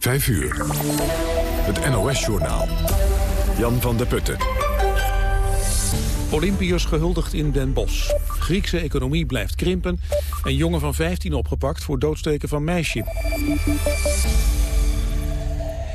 5 uur. Het NOS-journaal. Jan van der Putten. Olympiërs gehuldigd in Den Bosch. Griekse economie blijft krimpen. En jongen van 15 opgepakt voor doodsteken van meisje.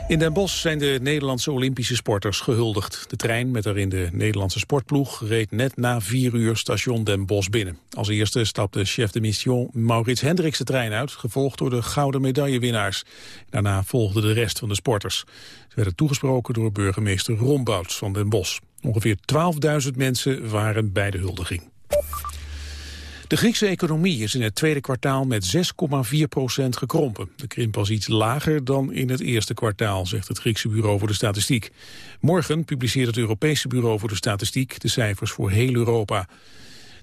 In Den Bosch zijn de Nederlandse Olympische sporters gehuldigd. De trein met erin de Nederlandse sportploeg reed net na vier uur station Den Bosch binnen. Als eerste stapte chef de mission Maurits Hendricks de trein uit, gevolgd door de gouden medaillewinnaars. Daarna volgde de rest van de sporters. Ze werden toegesproken door burgemeester Rombouts van Den Bosch. Ongeveer 12.000 mensen waren bij de huldiging. De Griekse economie is in het tweede kwartaal met 6,4 procent gekrompen. De krimp was iets lager dan in het eerste kwartaal, zegt het Griekse Bureau voor de Statistiek. Morgen publiceert het Europese Bureau voor de Statistiek de cijfers voor heel Europa.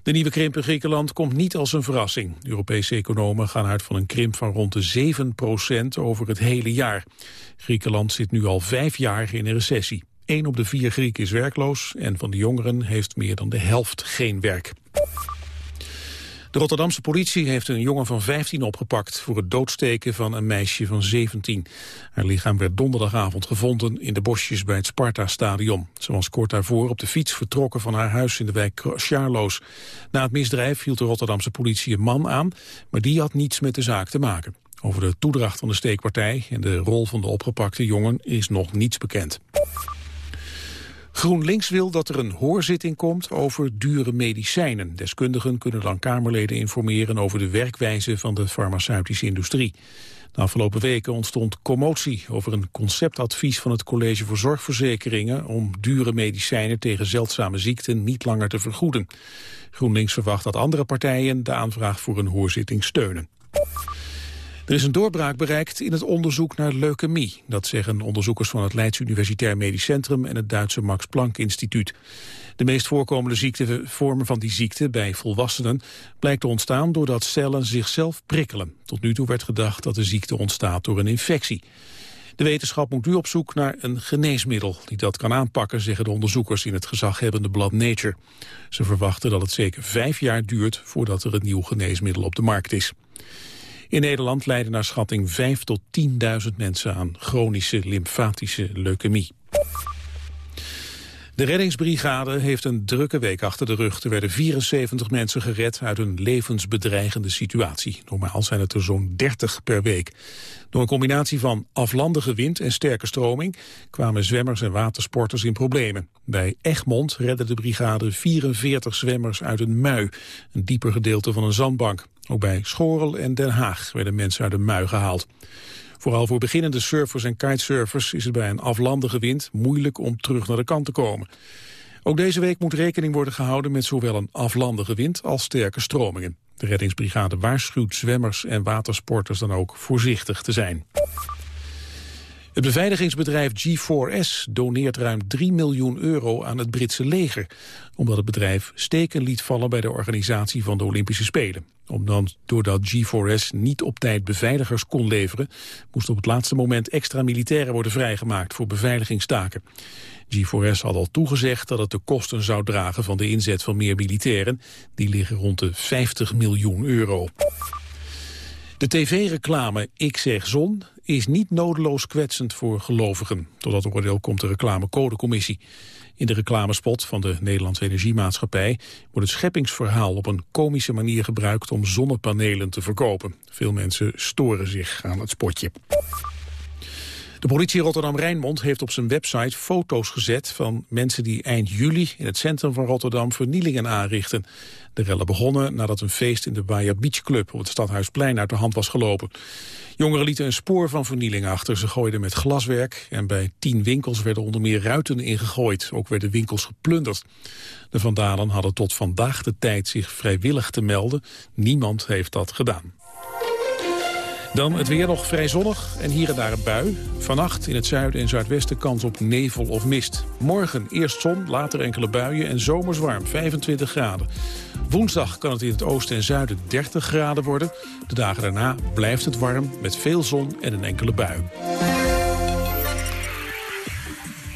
De nieuwe krimp in Griekenland komt niet als een verrassing. Europese economen gaan uit van een krimp van rond de 7 procent over het hele jaar. Griekenland zit nu al vijf jaar in een recessie. Eén op de vier Grieken is werkloos en van de jongeren heeft meer dan de helft geen werk. De Rotterdamse politie heeft een jongen van 15 opgepakt... voor het doodsteken van een meisje van 17. Haar lichaam werd donderdagavond gevonden in de bosjes bij het Sparta-stadion. Ze was kort daarvoor op de fiets vertrokken van haar huis in de wijk Charloes. Na het misdrijf hield de Rotterdamse politie een man aan... maar die had niets met de zaak te maken. Over de toedracht van de steekpartij en de rol van de opgepakte jongen is nog niets bekend. GroenLinks wil dat er een hoorzitting komt over dure medicijnen. Deskundigen kunnen dan Kamerleden informeren over de werkwijze van de farmaceutische industrie. De afgelopen weken ontstond commotie over een conceptadvies van het College voor Zorgverzekeringen om dure medicijnen tegen zeldzame ziekten niet langer te vergoeden. GroenLinks verwacht dat andere partijen de aanvraag voor een hoorzitting steunen. Er is een doorbraak bereikt in het onderzoek naar leukemie. Dat zeggen onderzoekers van het Leids Universitair Medisch Centrum en het Duitse Max Planck Instituut. De meest voorkomende ziektevormen van die ziekte bij volwassenen blijkt te ontstaan doordat cellen zichzelf prikkelen. Tot nu toe werd gedacht dat de ziekte ontstaat door een infectie. De wetenschap moet nu op zoek naar een geneesmiddel die dat kan aanpakken, zeggen de onderzoekers in het gezaghebbende blad Nature. Ze verwachten dat het zeker vijf jaar duurt voordat er een nieuw geneesmiddel op de markt is. In Nederland lijden naar schatting 5 tot 10.000 mensen aan chronische lymfatische leukemie. De reddingsbrigade heeft een drukke week achter de rug. Er werden 74 mensen gered uit een levensbedreigende situatie. Normaal zijn het er zo'n 30 per week. Door een combinatie van aflandige wind en sterke stroming... kwamen zwemmers en watersporters in problemen. Bij Egmond redde de brigade 44 zwemmers uit een mui... een dieper gedeelte van een zandbank. Ook bij Schorel en Den Haag werden mensen uit de mui gehaald. Vooral voor beginnende surfers en kitesurfers is het bij een aflandige wind moeilijk om terug naar de kant te komen. Ook deze week moet rekening worden gehouden met zowel een aflandige wind als sterke stromingen. De reddingsbrigade waarschuwt zwemmers en watersporters dan ook voorzichtig te zijn. Het beveiligingsbedrijf G4S doneert ruim 3 miljoen euro aan het Britse leger, omdat het bedrijf steken liet vallen bij de organisatie van de Olympische Spelen. Omdat, doordat G4S niet op tijd beveiligers kon leveren, moest op het laatste moment extra militairen worden vrijgemaakt voor beveiligingstaken. G4S had al toegezegd dat het de kosten zou dragen van de inzet van meer militairen. Die liggen rond de 50 miljoen euro. De tv-reclame Ik zeg zon is niet nodeloos kwetsend voor gelovigen. Tot dat oordeel komt de reclamecodecommissie. In de reclamespot van de Nederlandse Energiemaatschappij wordt het scheppingsverhaal op een komische manier gebruikt om zonnepanelen te verkopen. Veel mensen storen zich aan het spotje. De politie Rotterdam-Rijnmond heeft op zijn website foto's gezet van mensen die eind juli in het centrum van Rotterdam vernielingen aanrichten. De rellen begonnen nadat een feest in de Bayer Beach Club op het Stadhuisplein uit de hand was gelopen. Jongeren lieten een spoor van vernieling achter. Ze gooiden met glaswerk en bij tien winkels werden onder meer ruiten ingegooid. Ook werden winkels geplunderd. De vandalen hadden tot vandaag de tijd zich vrijwillig te melden. Niemand heeft dat gedaan. Dan het weer nog vrij zonnig en hier en daar een bui. Vannacht in het zuiden en zuidwesten kans op nevel of mist. Morgen eerst zon, later enkele buien en zomers warm, 25 graden. Woensdag kan het in het oosten en zuiden 30 graden worden. De dagen daarna blijft het warm met veel zon en een enkele bui.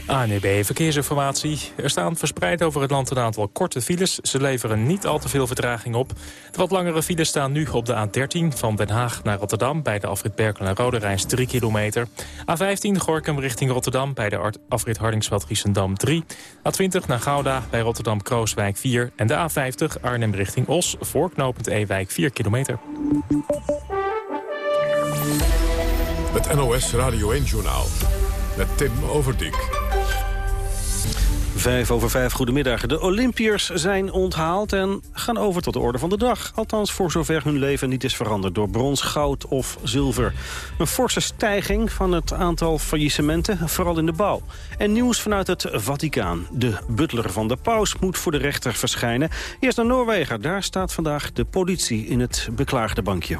ANEB Verkeersinformatie. Er staan verspreid over het land een aantal korte files. Ze leveren niet al te veel vertraging op. De wat langere files staan nu op de A13 van Den Haag naar Rotterdam... bij de afrit Berkel en Rode Reis 3 kilometer. A15 Gorkum richting Rotterdam bij de afrit Hardingsveld-Giessendam 3. A20 naar Gouda bij Rotterdam-Krooswijk 4. En de A50 Arnhem richting Os voor knooppunt Ewijk 4 kilometer. Het NOS Radio 1-journaal met Tim Overdijk. Vijf over vijf, goedemiddag. De Olympiërs zijn onthaald en gaan over tot de orde van de dag. Althans, voor zover hun leven niet is veranderd door brons, goud of zilver. Een forse stijging van het aantal faillissementen, vooral in de bouw. En nieuws vanuit het Vaticaan. De butler van de paus moet voor de rechter verschijnen. Eerst naar Noorwegen, daar staat vandaag de politie in het beklaagde bankje.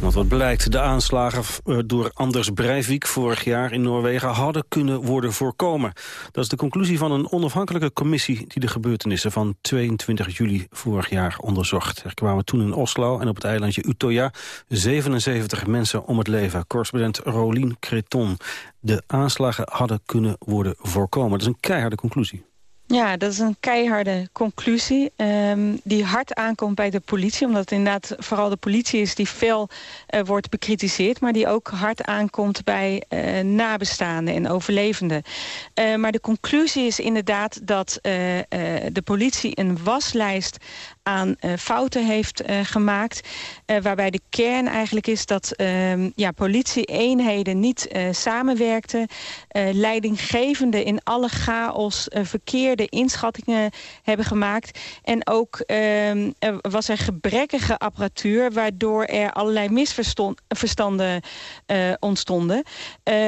Want wat blijkt, de aanslagen eh, door Anders Breivik vorig jaar in Noorwegen hadden kunnen worden voorkomen. Dat is de conclusie van een onafhankelijke commissie die de gebeurtenissen van 22 juli vorig jaar onderzocht. Er kwamen toen in Oslo en op het eilandje Utøya 77 mensen om het leven. Correspondent Rolien Creton. De aanslagen hadden kunnen worden voorkomen. Dat is een keiharde conclusie. Ja, dat is een keiharde conclusie um, die hard aankomt bij de politie. Omdat het inderdaad vooral de politie is die veel uh, wordt bekritiseerd... maar die ook hard aankomt bij uh, nabestaanden en overlevenden. Uh, maar de conclusie is inderdaad dat de politie een waslijst aan fouten heeft gemaakt. Waarbij de kern eigenlijk is dat ehm, ja, politie-eenheden niet samenwerkten. leidinggevenden in alle chaos verkeerde inschattingen hebben gemaakt. En ook ehm, was er gebrekkige apparatuur... waardoor er allerlei misverstanden ontstonden.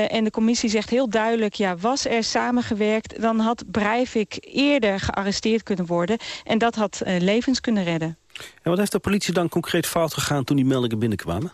en de commissie zegt heel duidelijk... ja, was er samengewerkt, dan had Breivik eerder gearresteerd kunnen worden. En dat had levens kunnen redden. En wat heeft de politie dan concreet fout gegaan toen die meldingen binnenkwamen?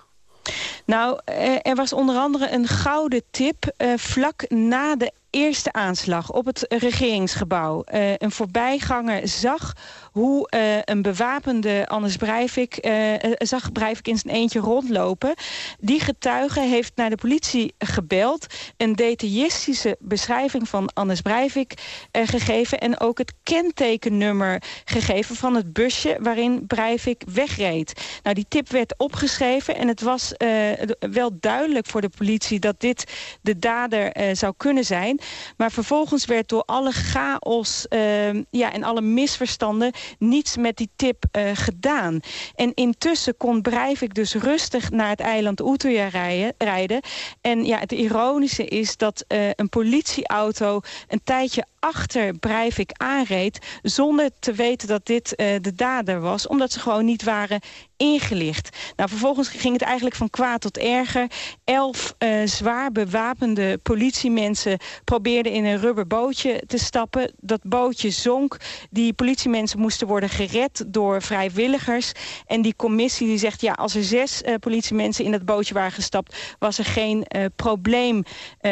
Nou, eh, er was onder andere een gouden tip uh, vlak na de eerste aanslag op het regeringsgebouw. Uh, een voorbijganger zag hoe uh, een bewapende Anders Breivik... Uh, zag Breivik in zijn eentje rondlopen. Die getuige heeft naar de politie gebeld... een detaillistische beschrijving van Anders Breivik gegeven... en ook het kentekennummer gegeven van het busje... waarin Breivik wegreed. Nou, die tip werd opgeschreven en het was wel duidelijk voor de politie... dat dit de dader zou kunnen zijn. Maar vervolgens werd door alle chaos uh, ja, en alle misverstanden niets met die tip uh, gedaan. En intussen kon Breivik dus rustig naar het eiland Utøya rijden. En ja, het ironische is dat uh, een politieauto een tijdje achter Breivik aanreed... zonder te weten dat dit uh, de dader was. Omdat ze gewoon niet waren ingelicht. Nou, vervolgens ging het eigenlijk van kwaad tot erger. Elf uh, zwaar bewapende politiemensen probeerden in een rubberbootje te stappen. Dat bootje zonk. Die politiemensen moesten worden gered door vrijwilligers. En die commissie die zegt, ja, als er zes uh, politiemensen in dat bootje waren gestapt... was er geen uh, probleem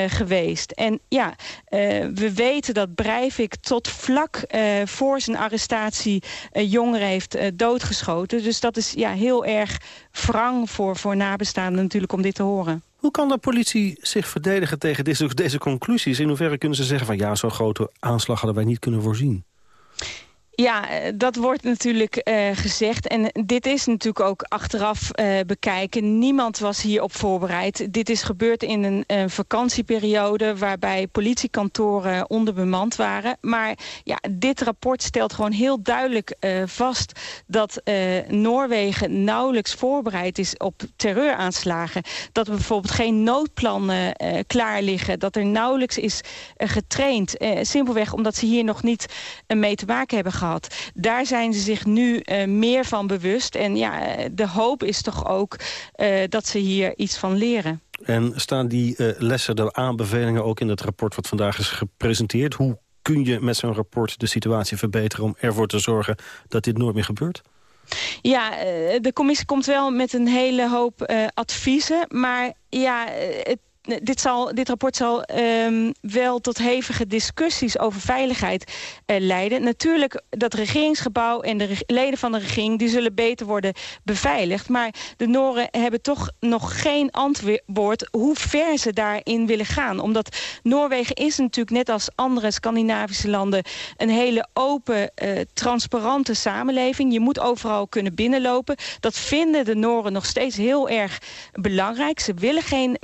geweest. En ja, we weten dat Breivik tot vlak voor zijn arrestatie jongeren heeft doodgeschoten. Dus dat is ja, heel erg wrang voor, voor nabestaanden natuurlijk om dit te horen. Hoe kan de politie zich verdedigen tegen deze, deze conclusies? In hoeverre kunnen ze zeggen van ja, zo'n grote aanslag hadden wij niet kunnen voorzien? Ja, eh, dat wordt natuurlijk uh, gezegd. En dit is natuurlijk ook achteraf uh, bekijken. Niemand was hierop voorbereid. Dit is gebeurd in een, vakantieperiode... waarbij politiekantoren onderbemand waren. Maar ja, dit rapport stelt gewoon heel duidelijk vast... dat Noorwegen nauwelijks voorbereid is op terreuraanslagen. Dat er bijvoorbeeld geen noodplannen klaar liggen. Dat er nauwelijks is getraind. simpelweg omdat ze hier nog niet mee te maken hebben gehad. Daar zijn ze zich nu uh, meer van bewust. En ja, de hoop is toch ook uh, dat ze hier iets van leren. En staan die uh, lessen, de aanbevelingen ook in het rapport wat vandaag is gepresenteerd? Hoe kun je met zo'n rapport de situatie verbeteren om ervoor te zorgen dat dit nooit meer gebeurt? Ja, de commissie komt wel met een hele hoop adviezen. Maar ja, het dit, zal, dit rapport zal um, wel tot hevige discussies over veiligheid uh, leiden. Natuurlijk, dat regeringsgebouw en de leden van de regering... die zullen beter worden beveiligd. Maar de Noren hebben toch nog geen antwoord... hoe ver ze daarin willen gaan. Omdat Noorwegen is natuurlijk net als andere Scandinavische landen... een hele open, uh, transparante samenleving. Je moet overal kunnen binnenlopen. Dat vinden de Noren nog steeds heel erg belangrijk. Ze willen geen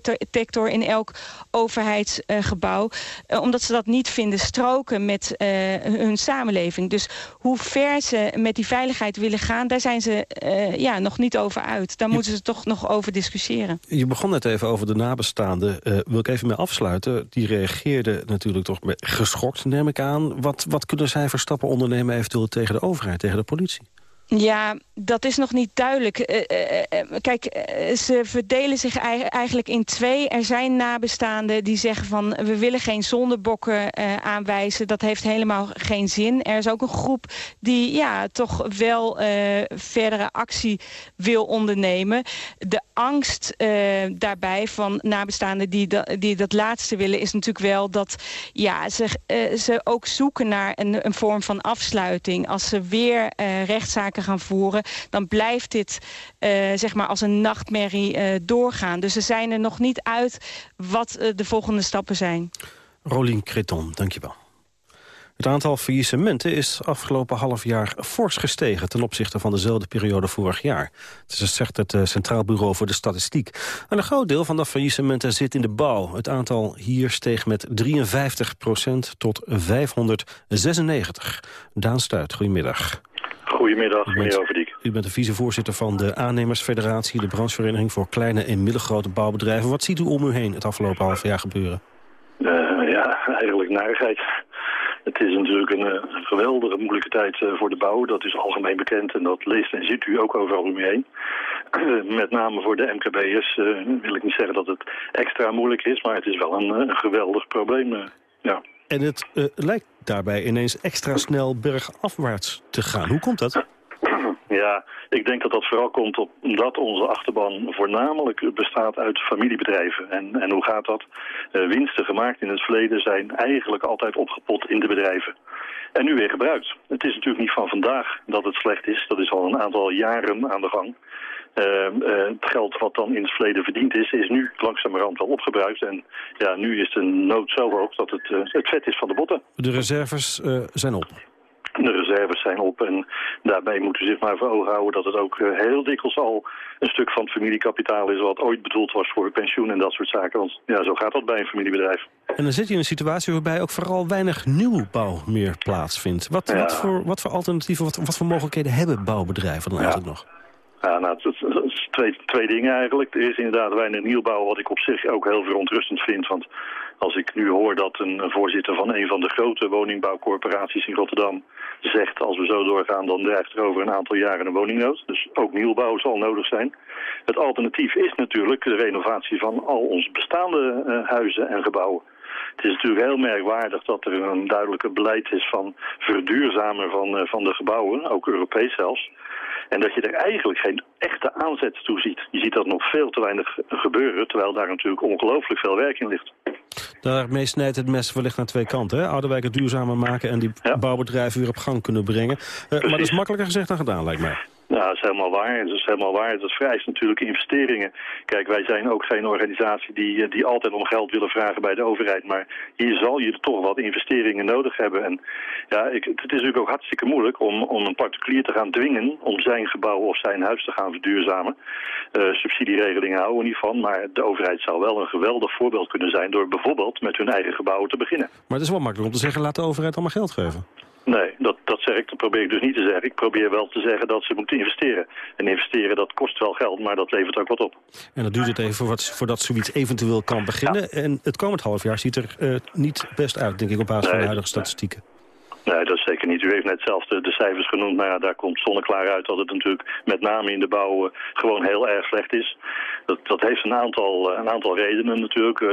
metaaldetector in elk overheidsgebouw. Uh, omdat ze dat niet vinden stroken met uh, hun samenleving. Dus hoe ver ze met die veiligheid willen gaan... daar zijn ze uh, ja, nog niet over uit. Daar je, moeten ze toch nog over discussiëren. Je begon net even over de nabestaanden. wil ik even mee afsluiten. Die reageerden natuurlijk toch geschokt, neem ik aan. Wat, wat kunnen zij voor stappen ondernemen eventueel tegen de overheid, tegen de politie? Ja, dat is nog niet duidelijk. Uh, kijk, ze verdelen zich eigenlijk in twee. Er zijn nabestaanden die zeggen van... we willen geen zondebokken aanwijzen. Dat heeft helemaal geen zin. Er is ook een groep die ja, toch wel verdere actie wil ondernemen. De angst daarbij van nabestaanden die, die dat laatste willen... is natuurlijk wel dat ja, ze, ze ook zoeken naar een, een vorm van afsluiting. Als ze weer rechtszaken gaan voeren... dan blijft dit uh, zeg maar als een nachtmerrie uh, doorgaan. Dus ze zijn er nog niet uit wat uh, de volgende stappen zijn. Rolien Creton, dankjewel. Het aantal faillissementen is afgelopen half jaar fors gestegen... ten opzichte van dezelfde periode vorig jaar. Het zegt het Centraal Bureau voor de Statistiek. En een groot deel van de faillissementen zit in de bouw. Het aantal hier steeg met 53% tot 596. Daan Stuit, goedemiddag. Goedemiddag, meneer Overdiek. U bent de vicevoorzitter van de aannemersfederatie... de branchevereniging voor kleine en middelgrote bouwbedrijven. Wat ziet u om u heen het afgelopen half jaar gebeuren? Uh, ja, eigenlijk narigheid. Het is natuurlijk een, uh, geweldige moeilijke tijd uh, voor de bouw. Dat is algemeen bekend en dat leest en ziet u ook overal om u heen. met name voor de MKB'ers wil ik niet zeggen dat het extra moeilijk is... maar het is wel een, een geweldig probleem, ja. En het lijkt daarbij ineens extra snel bergafwaarts te gaan. Hoe komt dat? Ja, ik denk dat dat vooral komt omdat onze achterban voornamelijk bestaat uit familiebedrijven. En, en hoe gaat dat? Uh, winsten gemaakt in het verleden zijn eigenlijk altijd opgepot in de bedrijven. En nu weer gebruikt. Het is natuurlijk niet van vandaag dat het slecht is. Dat is al een aantal jaren aan de gang. Uh, uh, het geld wat dan in het verleden verdiend is, is nu langzamerhand wel opgebruikt. En ja, nu is de nood zo hoog dat het, uh, het vet is van de botten. De reserves zijn op? De reserves zijn op en daarbij moeten we zich maar voor ogen houden dat het ook heel dikwijls al een stuk van het familiekapitaal is wat ooit bedoeld was voor pensioen en dat soort zaken. Want ja, zo gaat dat bij een familiebedrijf. En dan zit je in een situatie waarbij ook vooral weinig nieuwbouw meer plaatsvindt. Wat, ja. wat, voor, wat voor alternatieven, wat, wat voor mogelijkheden hebben bouwbedrijven dan ja. eigenlijk nog? Ja, nou, het, is twee, twee dingen eigenlijk. Er is inderdaad weinig nieuwbouw, wat ik op zich ook heel verontrustend vind. Want als ik nu hoor dat een voorzitter van een van de grote woningbouwcorporaties in Rotterdam zegt... als we zo doorgaan, dan dreigt er over een aantal jaren een woningnood. Dus ook nieuwbouw zal nodig zijn. Het alternatief is natuurlijk de renovatie van al onze bestaande uh, huizen en gebouwen. Het is natuurlijk heel merkwaardig dat er een duidelijke beleid is van verduurzamen van, uh, van de gebouwen, ook Europees zelfs. En dat je er eigenlijk geen echte aanzet toe ziet. Je ziet dat nog veel te weinig gebeuren, terwijl daar natuurlijk ongelooflijk veel werk in ligt. Daarmee snijdt het mes wellicht naar twee kanten. Hè? Oude wijken duurzamer maken en die ja. bouwbedrijven weer op gang kunnen brengen. Uh, maar dat is makkelijker gezegd dan gedaan, lijkt mij. Nou, dat is helemaal waar. Dat is helemaal waar. Dat vereist natuurlijk investeringen. Kijk, wij zijn ook geen organisatie die, die altijd om geld willen vragen bij de overheid. Maar hier zal je toch wat investeringen nodig hebben. En ja, ik, het is natuurlijk ook hartstikke moeilijk om, om een particulier te gaan dwingen om zijn gebouw of zijn huis te gaan verduurzamen. Uh, subsidieregelingen houden we niet van. Maar de overheid zou wel een geweldig voorbeeld kunnen zijn door bijvoorbeeld met hun eigen gebouwen te beginnen. Maar het is wel makkelijk om te zeggen, laat de overheid allemaal geld geven. Nee, dat, dat zeg ik, dat probeer ik dus niet te zeggen. Ik probeer wel te zeggen dat ze moeten investeren. En investeren, dat kost wel geld, maar dat levert ook wat op. En dat duurt het even voor voordat zoiets eventueel kan beginnen. Ja. En het komend half jaar ziet er uh, niet best uit, denk ik, op basis nee, van de huidige statistieken. Nee, dat is zeker niet. U heeft net zelf de, cijfers genoemd. Nou ja, daar komt zonneklaar uit dat het natuurlijk met name in de bouw uh, gewoon heel erg slecht is. Dat, dat heeft een aantal, uh, een aantal redenen natuurlijk. Uh,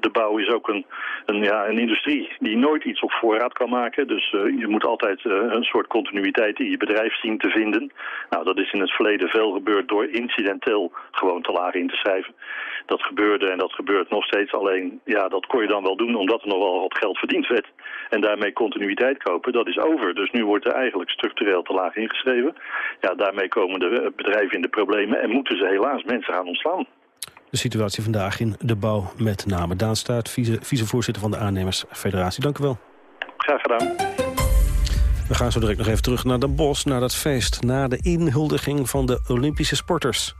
de bouw is ook een, een, ja, een industrie die nooit iets op voorraad kan maken. Dus je moet altijd een soort continuïteit in je bedrijf zien te vinden. Nou, dat is in het verleden veel gebeurd door incidenteel gewoon te laag in te schrijven. Dat gebeurde en dat gebeurt nog steeds. Alleen, ja, dat kon je dan wel doen omdat er nog wel wat geld verdiend werd. En daarmee continuïteit kopen, dat is over. Dus nu wordt er eigenlijk structureel te laag ingeschreven. Ja, daarmee komen de bedrijven in de problemen en moeten ze helaas mensen gaan ontslaan. De situatie vandaag in de bouw met name. Daan Staat, vice, vicevoorzitter van de aannemersfederatie. Dank u wel. Graag gedaan. We gaan zo direct nog even terug naar Den Bosch, naar dat feest... na de inhuldiging van de Olympische sporters.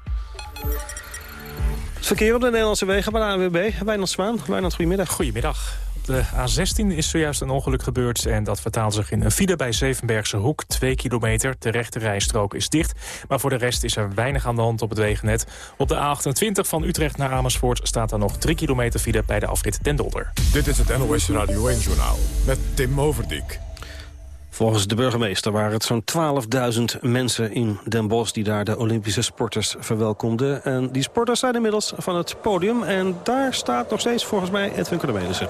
Verkeer op de Nederlandse wegen bij de ANWB. Wijnand Zwaan. Wijnand, goedemiddag. Goedemiddag. Op de A16 is zojuist een ongeluk gebeurd... en dat vertaalt zich in een file bij Zevenbergse Hoek. Twee kilometer, de rechte rijstrook is dicht. Maar voor de rest is er weinig aan de hand op het wegennet. Op de A28 van Utrecht naar Amersfoort... staat er nog drie kilometer file bij de afrit Den Dolder. Dit is het NOS Radio 1-journaal met Tim Overdijk. Volgens de burgemeester waren het zo'n 12.000 mensen in Den Bosch... die daar de Olympische sporters verwelkomden. En die sporters zijn inmiddels van het podium. En daar staat nog steeds volgens mij Edwin Cornelissen.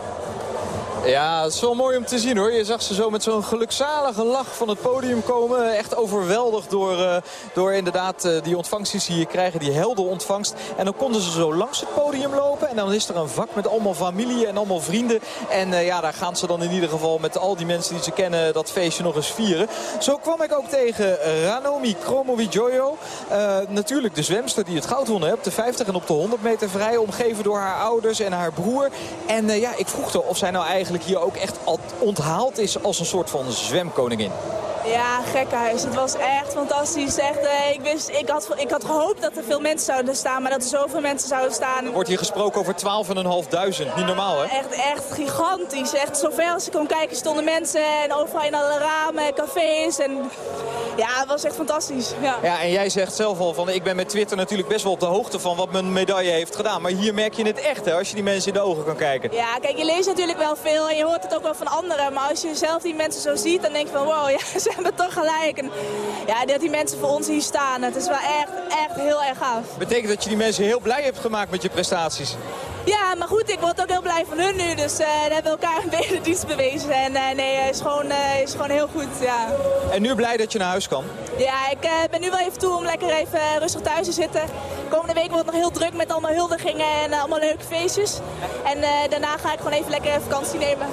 Ja, het is wel mooi om te zien hoor. Je zag ze zo met zo'n gelukzalige lach van het podium komen. Echt overweldigd door, uh, door inderdaad uh, die ontvangst die je krijgen. Die helder ontvangst. En dan konden ze zo langs het podium lopen. En dan is er een vak met allemaal familie en allemaal vrienden. En uh, ja, daar gaan ze dan in ieder geval met al die mensen die ze kennen dat feestje nog eens vieren. Zo kwam ik ook tegen Ranomi Kromowidjojo. natuurlijk de zwemster die het goud won de 50 en op de 100 meter vrij. Omgeven door haar ouders en haar broer. En ja, ik vroeg haar of zij nou eigenlijk hier ook echt onthaald is als een soort van zwemkoningin. Ja, gekhuis. Het was echt fantastisch. Echt, eh, ik, wist, ik, had, ik had gehoopt dat er veel mensen zouden staan, maar dat er zoveel mensen zouden staan. Er wordt hier gesproken over 12.500. Niet normaal, hè? Echt, echt gigantisch. Echt zover als ik kon kijken stonden mensen en overal in alle ramen, cafés. En ja, het was echt fantastisch. Ja. ja, en jij zegt zelf al van ik ben met Twitter natuurlijk best wel op de hoogte van wat mijn medaille heeft gedaan. Maar hier merk je het echt, hè, als je die mensen in de ogen kan kijken. Ja, kijk, je leest natuurlijk wel veel en je hoort het ook wel van anderen. Maar als je zelf die mensen zo ziet, dan denk je van wow, ja, ze hebben toch gelijk. En ja, dat die mensen voor ons hier staan, het is wel echt, echt heel erg gaaf. Betekent dat je die mensen heel blij hebt gemaakt met je prestaties? Ja, maar goed, ik word ook heel blij van hun nu. Dus uh, we hebben elkaar een beetje dienst bewezen. En uh, nee, het is gewoon, uh, is gewoon heel goed, ja. En nu blij dat je naar huis kan? Ja, ik ben nu wel even toe om lekker even rustig thuis te zitten. Komende week wordt het nog heel druk met allemaal huldigingen en allemaal leuke feestjes. En daarna ga ik gewoon even lekker vakantie nemen.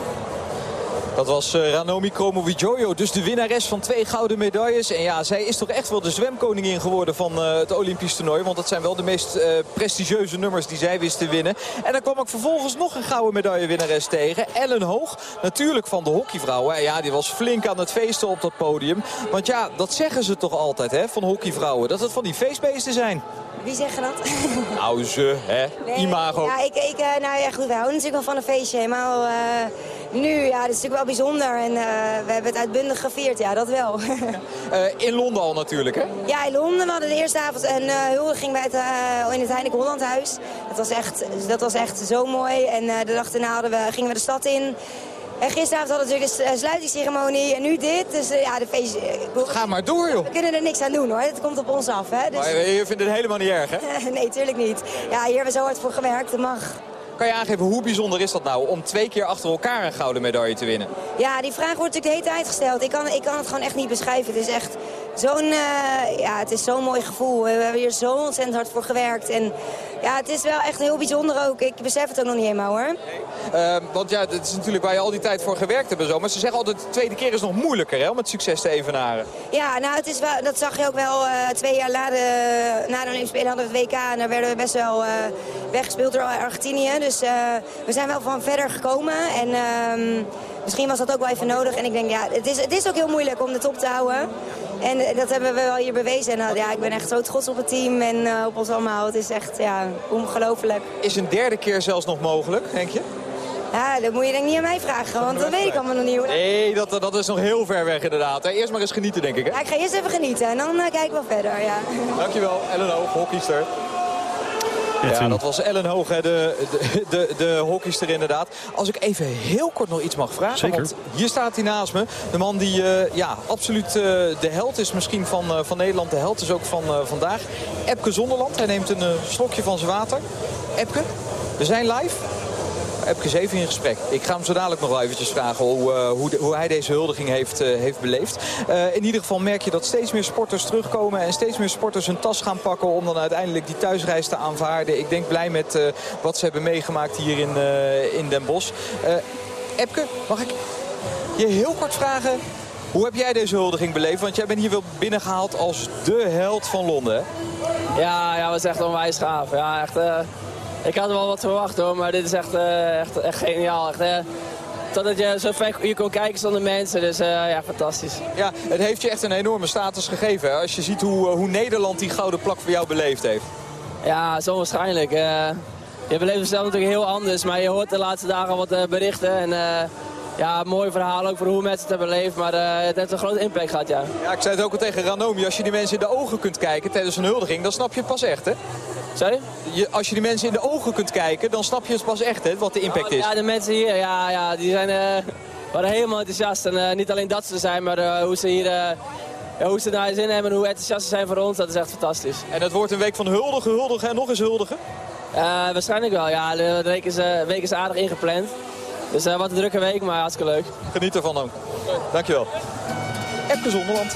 Dat was uh, Ranomi Kromowidjojo, dus de winnares van twee gouden medailles. En ja, zij is toch echt wel de zwemkoningin geworden van uh, het Olympisch toernooi. Want dat zijn wel de meest uh, prestigieuze nummers die zij wist te winnen. En dan kwam ik vervolgens nog een gouden medaillewinnares tegen. Ellen Hoog, natuurlijk van de hockeyvrouwen. En ja, die was flink aan het feesten op dat podium. Want ja, dat zeggen ze toch altijd hè, van hockeyvrouwen. Dat het van die feestbeesten zijn. Wie zeggen dat? Nou, ze, hè? Nee, Imago. Ja, ik, ik, nou ja, goed, wij houden natuurlijk wel van een feestje. Helemaal nu, ja, dat is natuurlijk wel bijzonder. En uh, we hebben het uitbundig gevierd, ja, dat wel. uh, in Londen al natuurlijk, hè? Ja, in Londen. We hadden de eerste avond een uh, huldiging bij het, in het Heineken Hollandhuis. Dat was echt, dat was echt zo mooi. En de dag daarna hadden we, gingen we de stad in. En gisteravond hadden we natuurlijk de sluitingsceremonie en nu dit. Dus ja, de feest... Ga maar door, joh. We kunnen er niks aan doen, hoor. Het komt op ons af, hè. Dus... Maar je vindt het helemaal niet erg, hè? nee, tuurlijk niet. Ja, hier hebben we zo hard voor gewerkt. Dat mag. Kan je aangeven hoe bijzonder is dat nou om twee keer achter elkaar een gouden medaille te winnen? Ja, die vraag wordt natuurlijk de hele tijd gesteld. Ik kan, ik kan het gewoon echt niet beschrijven. Het is echt zo'n uh, ja, het is zo'n mooi gevoel. We hebben hier zo ontzettend hard voor gewerkt. En ja, het is wel echt heel bijzonder ook. Ik besef het ook nog niet helemaal hoor. Uh, want ja, dat is natuurlijk waar je al die tijd voor gewerkt hebt en zo. Maar ze zeggen altijd, de tweede keer is nog moeilijker hè, om het succes te evenaren. Ja, nou het is wel, dat zag je ook wel uh, twee jaar de, na de Olympische Spelen hadden we het WK. En daar werden we best wel weggespeeld door Argentinië. Dus we zijn wel van verder gekomen. En ehm, misschien was dat ook wel even nodig. En ik denk, ja, het is, het is ook heel moeilijk om de top te houden. En dat hebben we wel hier bewezen. En ja, ik ben echt zo trots op het team en op ons allemaal. Het is echt ja, ongelooflijk. Is een derde keer zelfs nog mogelijk, denk je? Ja, dat moet je denk niet aan mij vragen, want dat weet ik allemaal nog niet. Nee, dat, dat is nog heel ver weg inderdaad. Eerst maar eens genieten, denk ik. Hè? Ja, ik ga eerst even genieten en dan uh, kijk ik wel verder, ja. Dankjewel, Ellen Hoog, hockeyster. Ja, dat was Ellen Hoog, hè, de, de, de, de hockeyster inderdaad. Als ik even heel kort nog iets mag vragen. Zeker. Want hier staat hij naast me. De man die uh, ja, absoluut uh, de held is misschien van, uh, van Nederland. De held is ook van vandaag. Epke Zonderland. Hij neemt een slokje van zijn water. Epke, we zijn live. Epke Zeven in gesprek. Ik ga hem zo dadelijk nog wel eventjes vragen hoe, hoe, hoe, hij deze huldiging heeft, heeft beleefd. in ieder geval merk je dat steeds meer sporters terugkomen... en steeds meer sporters hun tas gaan pakken om dan uiteindelijk die thuisreis te aanvaarden. Ik denk blij met wat ze hebben meegemaakt hier in, in Den Bosch. Epke, mag ik je heel kort vragen hoe heb jij deze huldiging beleefd? Want jij bent hier wel binnengehaald als de held van Londen, hè? Ja, ja, was echt onwijs gaaf. Ja, echt, ik had er wel wat verwacht hoor, maar dit is echt, uh, echt, echt geniaal. Echt, uh, totdat je zo ver hier kon kijken zonder mensen, dus ja, fantastisch. Ja, het heeft je echt een enorme status gegeven, hè? als je ziet hoe, hoe Nederland die gouden plak voor jou beleefd heeft. Ja, zo waarschijnlijk. je beleeft het zelf natuurlijk heel anders, maar je hoort de laatste dagen wat berichten en ja, mooi verhaal ook voor hoe mensen het hebben beleefd. Maar het heeft een grote impact gehad, ja. Ja, ik zei het ook al tegen Ranomi. Als je die mensen in de ogen kunt kijken tijdens een huldiging, dan snap je het pas echt, hè? Sorry? Je, als je die mensen in de ogen kunt kijken, dan snap je het pas echt, hè? Wat de impact is. Ja, de mensen hier, ja, ja die zijn, uh, waren helemaal enthousiast. En uh, niet alleen dat ze zijn, maar hoe ze hier... Ja, hoe ze naar zin hebben en hoe enthousiast ze zijn voor ons, dat is echt fantastisch. En het wordt een week van huldigen, huldigen en nog eens huldigen? waarschijnlijk wel, ja. De week is, week is aardig ingepland. Dus wat een drukke week, maar hartstikke leuk. Geniet ervan ook. Dankjewel. Epke Zonderland.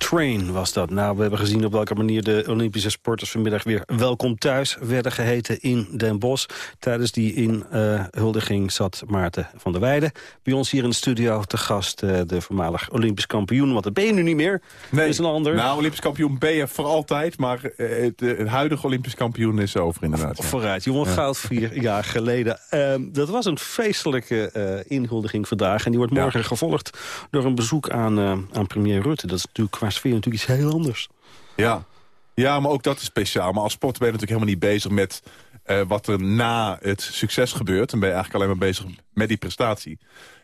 Train was dat. Nou, we hebben gezien op welke manier de Olympische sporters vanmiddag weer welkom thuis werden geheten in Den Bosch. Tijdens die inhuldiging zat Maarten van der Weijden. Bij ons hier in de studio te gast uh, de voormalig Olympisch kampioen. Want dat ben je nu niet meer. Nee, is een ander. nou, Olympisch kampioen ben je voor altijd. Maar uh, het, het, huidige Olympisch kampioen is over inderdaad. Ja. Vooruit, je won goud vier jaar geleden. Uh, dat was een feestelijke inhuldiging vandaag. En die wordt morgen gevolgd door een bezoek aan, aan premier Rutte. Dat is natuurlijk qua sfeer natuurlijk iets heel anders. Ja. ja, maar ook dat is speciaal. Maar als sport ben je natuurlijk helemaal niet bezig met uh, wat er na het succes gebeurt. Dan ben je eigenlijk alleen maar bezig met die prestatie.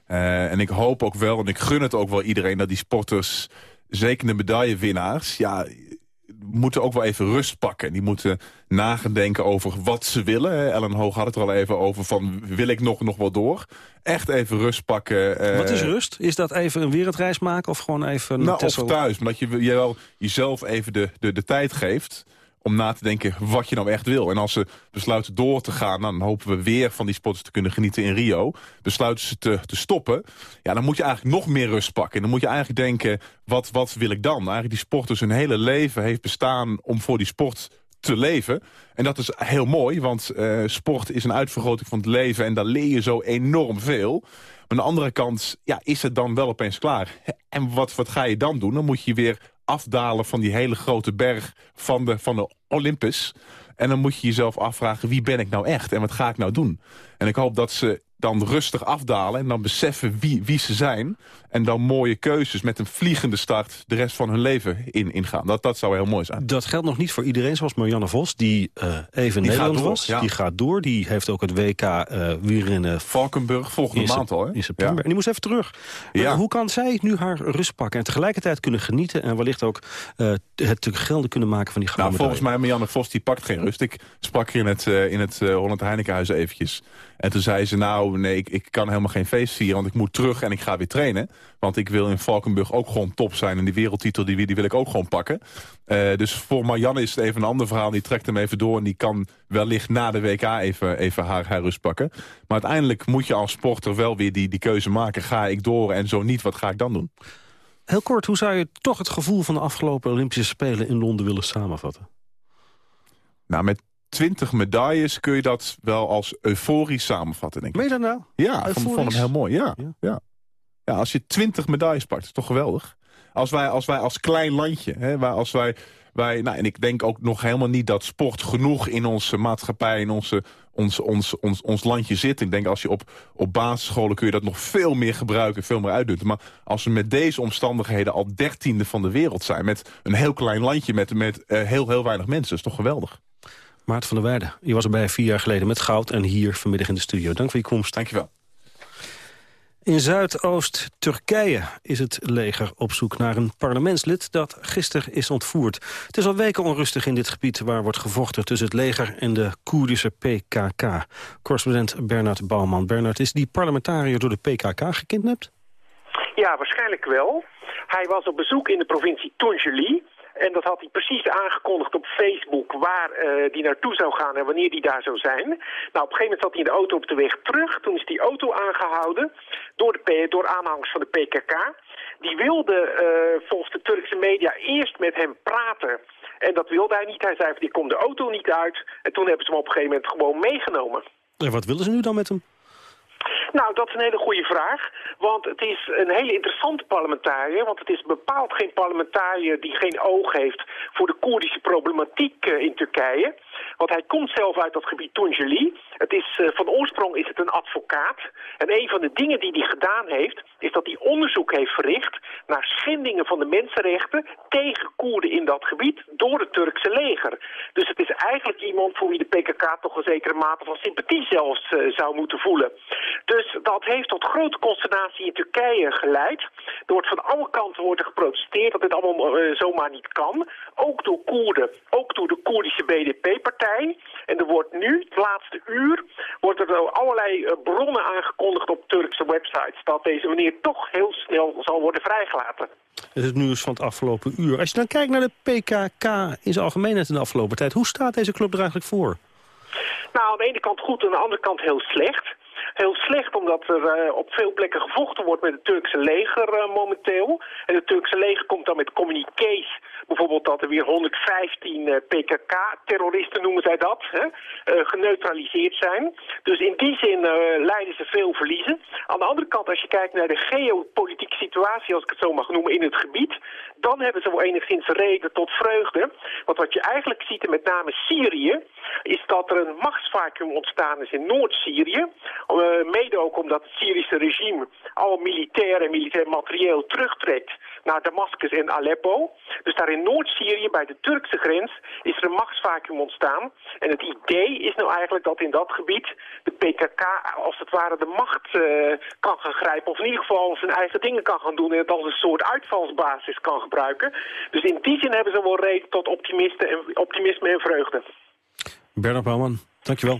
Uh, en ik hoop ook wel, en ik gun het ook wel iedereen... dat die sporters, zeker de medaillewinnaars... ja, moeten ook wel even rust pakken. Die moeten nagedenken over wat ze willen. Ellen Hoog had het er al even over van wil ik nog, nog wel door. Echt even rust pakken. Uh... Wat is rust? Is dat even een wereldreis maken of gewoon even... Nou, of thuis, omdat je, je wel jezelf even de, de, de tijd geeft om na te denken wat je nou echt wil. En als ze besluiten door te gaan, dan hopen we weer van die sporters te kunnen genieten in Rio. Besluiten ze te, te stoppen, ja, dan moet je eigenlijk nog meer rust pakken. En dan moet je eigenlijk denken, wat, wat wil ik dan? Eigenlijk die sporters hun hele leven heeft bestaan om voor die sport te leven. En dat is heel mooi, want uh, sport is een uitvergroting van het leven... en daar leer je zo enorm veel. Maar aan de andere kant ja, is het dan wel opeens klaar. En wat, wat ga je dan doen? Dan moet je weer afdalen van die hele grote berg van de, van de Olympus. En dan moet je jezelf afvragen, wie ben ik nou echt? En wat ga ik nou doen? En ik hoop dat ze dan rustig afdalen en dan beseffen wie, wie ze zijn. En dan mooie keuzes met een vliegende start de rest van hun leven in, ingaan. Dat, dat zou heel mooi zijn. Dat geldt nog niet voor iedereen, zoals Marianne Vos, die uh, even Nederland was. Die gaat door, die heeft ook het WK uh, weer in Valkenburg volgende maand al. Hè? In september. Ja. En die moest even terug. Ja. hoe kan zij nu haar rust pakken en tegelijkertijd kunnen genieten... en wellicht ook uh, het gelden kunnen maken van die gouden nou, Volgens mij, Marianne Vos, die pakt geen rust. Ik sprak hier in het, in het Holland Heinekenhuis eventjes. En toen zei ze, nou, nee, ik, ik kan helemaal geen feest vieren... want ik moet terug en ik ga weer trainen. Want ik wil in Valkenburg ook gewoon top zijn. En die wereldtitel die, die wil ik ook gewoon pakken. Uh, dus voor Marianne is het even een ander verhaal. Die trekt hem even door en die kan wellicht na de WK even, even haar, haar rust pakken. Maar uiteindelijk moet je als sporter wel weer die, die keuze maken. Ga ik door en zo niet, wat ga ik dan doen? Heel kort, hoe zou je toch het gevoel van de afgelopen Olympische Spelen in Londen willen samenvatten? Nou, met 20 medailles kun je dat wel als euforisch samenvatten, denk ik. Meen je dat nou? Ja, ik vond, vond hem heel mooi. Ja, ja. ja. Ja als je 20 medailles pakt, is toch geweldig? Als wij als, wij als klein landje, hè, waar als wij, wij, nou, en ik denk ook nog helemaal niet dat sport genoeg in onze maatschappij, in onze, ons, ons, ons, ons landje zit. Ik denk als je op, op basisscholen kun je dat nog veel meer gebruiken, veel meer uitdoen. Maar als we met deze omstandigheden al dertiende van de wereld zijn, met een heel klein landje, met, met uh, heel, heel weinig mensen, is toch geweldig. Maarten van der Weijden, je was erbij vier jaar geleden met goud... en hier vanmiddag in de studio. Dank voor je komst. Dankjewel. In Zuidoost-Turkije is het leger op zoek naar een parlementslid dat gisteren is ontvoerd. Het is al weken onrustig in dit gebied waar wordt gevochten tussen het leger en de Koerdische PKK. Correspondent Bernard Bouwman. Bernard, is die parlementariër door de PKK gekidnapt? Ja, waarschijnlijk wel. Hij was op bezoek in de provincie Tunceli. En dat had hij precies aangekondigd op Facebook waar uh, die naartoe zou gaan en wanneer die daar zou zijn. Nou, op een gegeven moment zat hij in de auto op de weg terug. Toen is die auto aangehouden door, de, door aanhangers van de PKK. Die wilden uh, volgens de Turkse media eerst met hem praten. En dat wilde hij niet. Hij zei van, ik kom de auto niet uit. En toen hebben ze hem op een gegeven moment gewoon meegenomen. En wat willen ze nu dan met hem? Nou, dat is een hele goede vraag. Want het is een hele interessante parlementariër. Want het is bepaald geen parlementariër die geen oog heeft voor de Koerdische problematiek eh, in Turkije. Want hij komt zelf uit dat gebied Tunjeli. Het is, uh, van oorsprong is het een advocaat. En een van de dingen die hij gedaan heeft, is dat hij onderzoek heeft verricht naar schendingen van de mensenrechten tegen Koerden in dat gebied door het Turkse leger. Dus het is eigenlijk iemand voor wie de PKK toch een zekere mate van sympathie zelfs uh, zou moeten voelen. Dus dat heeft tot grote consternatie in Turkije geleid. Er wordt van alle kanten wordt er geprotesteerd dat dit allemaal uh, zomaar niet kan. Ook door Koerden, ook door de Koerdische BDP-partij. En er wordt nu, het laatste uur, wordt er allerlei uh, bronnen aangekondigd op Turkse websites... dat deze meneer toch heel snel zal worden vrijgelaten. Het is het nieuws van het afgelopen uur. Als je dan kijkt naar de PKK in zijn algemeenheid in de afgelopen tijd... hoe staat deze club er eigenlijk voor? Nou, aan de ene kant goed aan de andere kant heel slecht heel slecht omdat er uh, op veel plekken gevochten wordt met het Turkse leger uh, momenteel. En het Turkse leger komt dan met communiqués. Bijvoorbeeld dat er weer 115 uh, PKK-terroristen, noemen zij dat, hè, geneutraliseerd zijn. Dus in die zin leiden ze veel verliezen. Aan de andere kant, als je kijkt naar de geopolitieke situatie, als ik het zo mag noemen, in het gebied... dan hebben ze wel enigszins reden tot vreugde. Want wat je eigenlijk ziet, en met name Syrië, is dat er een machtsvacuum ontstaan is in Noord-Syrië. Uh, mede ook omdat het Syrische regime al militair en militair materieel terugtrekt naar Damascus en Aleppo. Dus daar in Noord-Syrië, bij de Turkse grens, is er een machtsvacuum ontstaan. En het idee is nou eigenlijk dat in dat gebied de PKK als het ware de macht uh, kan gaan grijpen. Of in ieder geval zijn eigen dingen kan gaan doen en het als een soort uitvalsbasis kan gebruiken. Dus in die zin hebben ze wel reden tot optimisme en vreugde. Bernard Bouwman, dankjewel.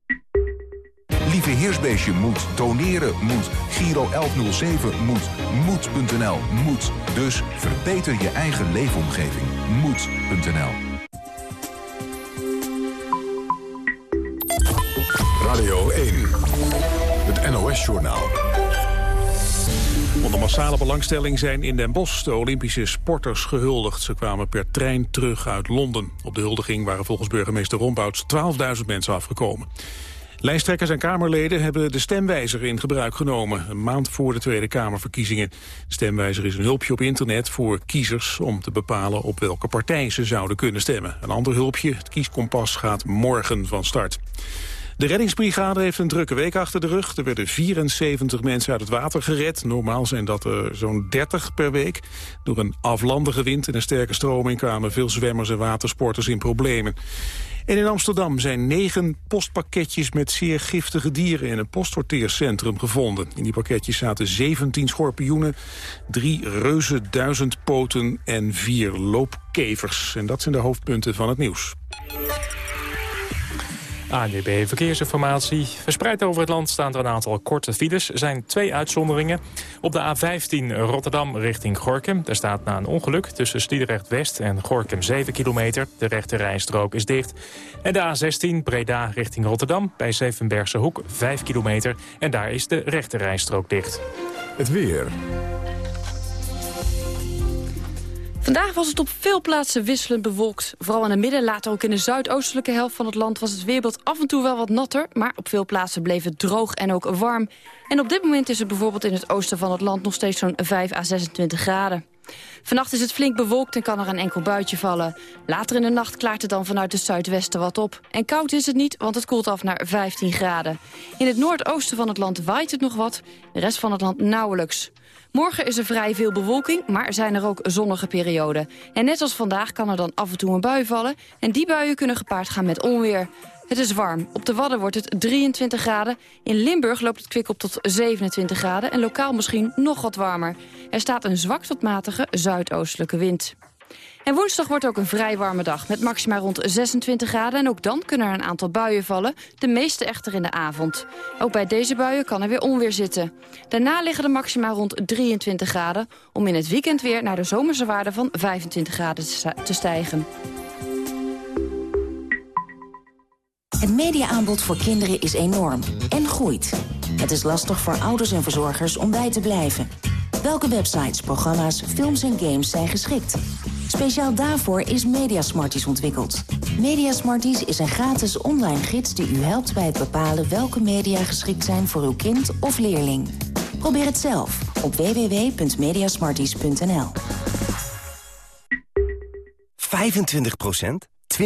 Lieve Heersbeestje moet, doneren moet, Giro 1107 moet, moed.nl moet. Dus verbeter je eigen leefomgeving. Moed.nl Radio 1, het NOS-journaal. Onder massale belangstelling zijn in Den Bosch de Olympische sporters gehuldigd. Ze kwamen per trein terug uit Londen. Op de huldiging waren volgens burgemeester Rombouts 12.000 mensen afgekomen. Lijsttrekkers en Kamerleden hebben de stemwijzer in gebruik genomen... een maand voor de Tweede Kamerverkiezingen. De stemwijzer is een hulpje op internet voor kiezers... om te bepalen op welke partij ze zouden kunnen stemmen. Een ander hulpje, het kieskompas, gaat morgen van start. De reddingsbrigade heeft een drukke week achter de rug. Er werden 74 mensen uit het water gered. Normaal zijn dat er zo'n 30 per week. Door een aflandige wind en een sterke stroming kwamen veel zwemmers en watersporters in problemen. En in Amsterdam zijn negen postpakketjes met zeer giftige dieren in een postsorteercentrum gevonden. In die pakketjes zaten 17 schorpioenen, drie reuze duizendpoten en vier loopkevers. En dat zijn de hoofdpunten van het nieuws. ANWB Verkeersinformatie. Verspreid over het land staan er een aantal korte files. Er zijn twee uitzonderingen. Op de A15 Rotterdam richting Gorkum. Daar staat na een ongeluk tussen Sliedrecht West en Gorkum 7 kilometer. De rechte rijstrook is dicht. En de A16 Breda richting Rotterdam bij Zevenbergse Hoek 5 kilometer. En daar is de rechte rijstrook dicht. Het weer. Vandaag was het op veel plaatsen wisselend bewolkt. Vooral in het midden, later ook in de zuidoostelijke helft van het land... was het weerbeeld af en toe wel wat natter... maar op veel plaatsen bleef het droog en ook warm. En op dit moment is het bijvoorbeeld in het oosten van het land... nog steeds zo'n 5 à 26 graden. Vannacht is het flink bewolkt en kan er een enkel buitje vallen. Later in de nacht klaart het dan vanuit het zuidwesten wat op. En koud is het niet, want het koelt af naar 15 graden. In het noordoosten van het land waait het nog wat, de rest van het land nauwelijks. Morgen is er vrij veel bewolking, maar zijn er ook zonnige perioden. En net als vandaag kan er dan af en toe een bui vallen... en die buien kunnen gepaard gaan met onweer. Het is warm. Op de Wadden wordt het 23 graden. In Limburg loopt het kwik op tot 27 graden... en lokaal misschien nog wat warmer. Er staat een zwak tot matige zuidoostelijke wind. En woensdag wordt ook een vrij warme dag met maxima rond 26 graden. En ook dan kunnen er een aantal buien vallen, de meeste echter in de avond. Ook bij deze buien kan er weer onweer zitten. Daarna liggen de maxima rond 23 graden... om in het weekend weer naar de zomerse waarde van 25 graden te stijgen. Het mediaaanbod voor kinderen is enorm en groeit. Het is lastig voor ouders en verzorgers om bij te blijven. Welke websites, programma's, films en games zijn geschikt? Speciaal daarvoor is Mediasmarties ontwikkeld. Mediasmarties is een gratis online gids die u helpt bij het bepalen welke media geschikt zijn voor uw kind of leerling. Probeer het zelf op www.mediasmarties.nl. 25% 20%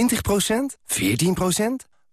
14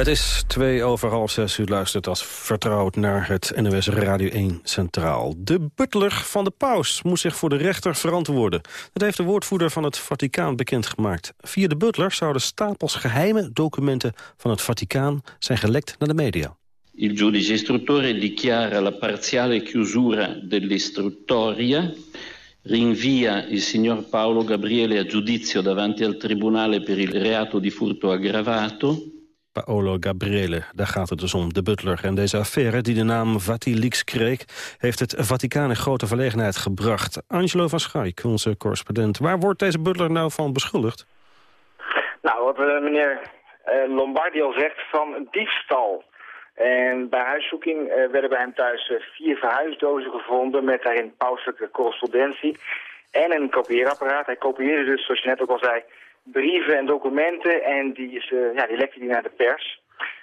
Het is twee over half zes. U luistert als vertrouwd naar het NOS Radio 1 Centraal. De butler van de paus moet zich voor de rechter verantwoorden. Dat heeft de woordvoerder van het Vaticaan bekendgemaakt. Via de butler zouden stapels geheime documenten van het Vaticaan zijn gelekt naar de media. Il giudice istruttore dichiara la parziale chiusura dell'istruttoria rinvia il signor Paolo Gabriele a giudizio davanti al tribunale per il reato di furto aggravato Paolo Gabriele, daar gaat het dus om. De butler en deze affaire, die de naam Vatilix kreeg... heeft het Vaticaan in grote verlegenheid gebracht. Angelo van Schaik, onze correspondent. Waar wordt deze butler nou van beschuldigd? Nou, wat uh, meneer uh, Lombardi al zegt, van diefstal. En bij huiszoeking uh, werden bij hem thuis vier verhuisdozen gevonden... met daarin pauselijke correspondentie en een kopieerapparaat. Hij kopieerde dus, zoals je net ook al zei brieven en documenten en die, is, uh, ja, die lekte die naar de pers.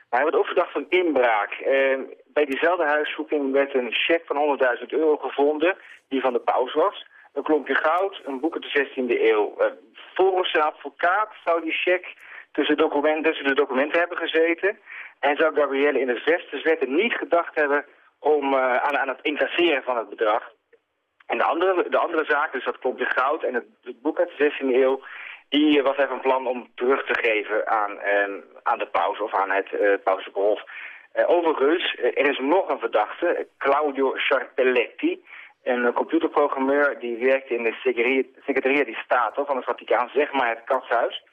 hij wordt ook verdacht van inbraak. Uh, bij diezelfde huiszoeking werd een cheque van 100.000 euro gevonden, die van de paus was. Een klompje goud, een boek uit de 16e eeuw. Uh, volgens zijn advocaat zou die cheque tussen, documenten, tussen de documenten hebben gezeten. En zou Gabrielle in de zesde niet gedacht hebben om uh, aan, aan het incasseren van het bedrag. En de andere, de andere zaak, dus dat klompje goud en het, het boek uit de 16e eeuw... die was even van plan om terug te geven aan, uh, aan de paus of aan het uh, pauselijke hof. Uh, overigens, er is nog een verdachte, Claudio Charpelletti... een computerprogrammeur die werkte in de Secretaria di Stato van het Vaticaan, zeg maar het katshuis...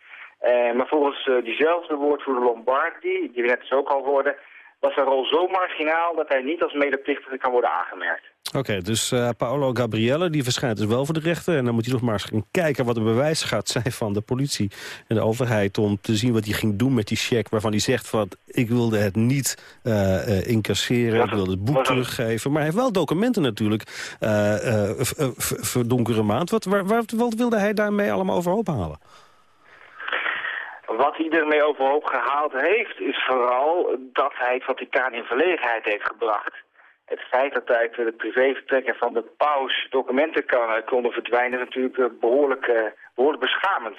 maar volgens diezelfde woordvoerder Lombardi, die we net dus ook al hoorden was zijn rol zo marginaal dat hij niet als medeplichtige kan worden aangemerkt. Oké, dus uh, Paolo Gabrielle, die verschijnt dus wel voor de rechter... en dan moet hij nog maar eens gaan kijken wat de bewijs gaat zijn van de politie en de overheid... om te zien wat hij ging doen met die cheque waarvan hij zegt van... ik wilde het niet uh, uh, incasseren, ik wilde het boek teruggeven. Maar hij heeft wel documenten natuurlijk, verdonkere maand. Wat, waar, wat, wat wilde hij daarmee allemaal overhoop halen? Wat hij ermee overhoop gehaald heeft, is vooral dat hij het Vaticaan in verlegenheid heeft gebracht. Het feit dat uit de privévertrekken van de paus documenten kan, konden verdwijnen is natuurlijk behoorlijk, uh, behoorlijk beschamend.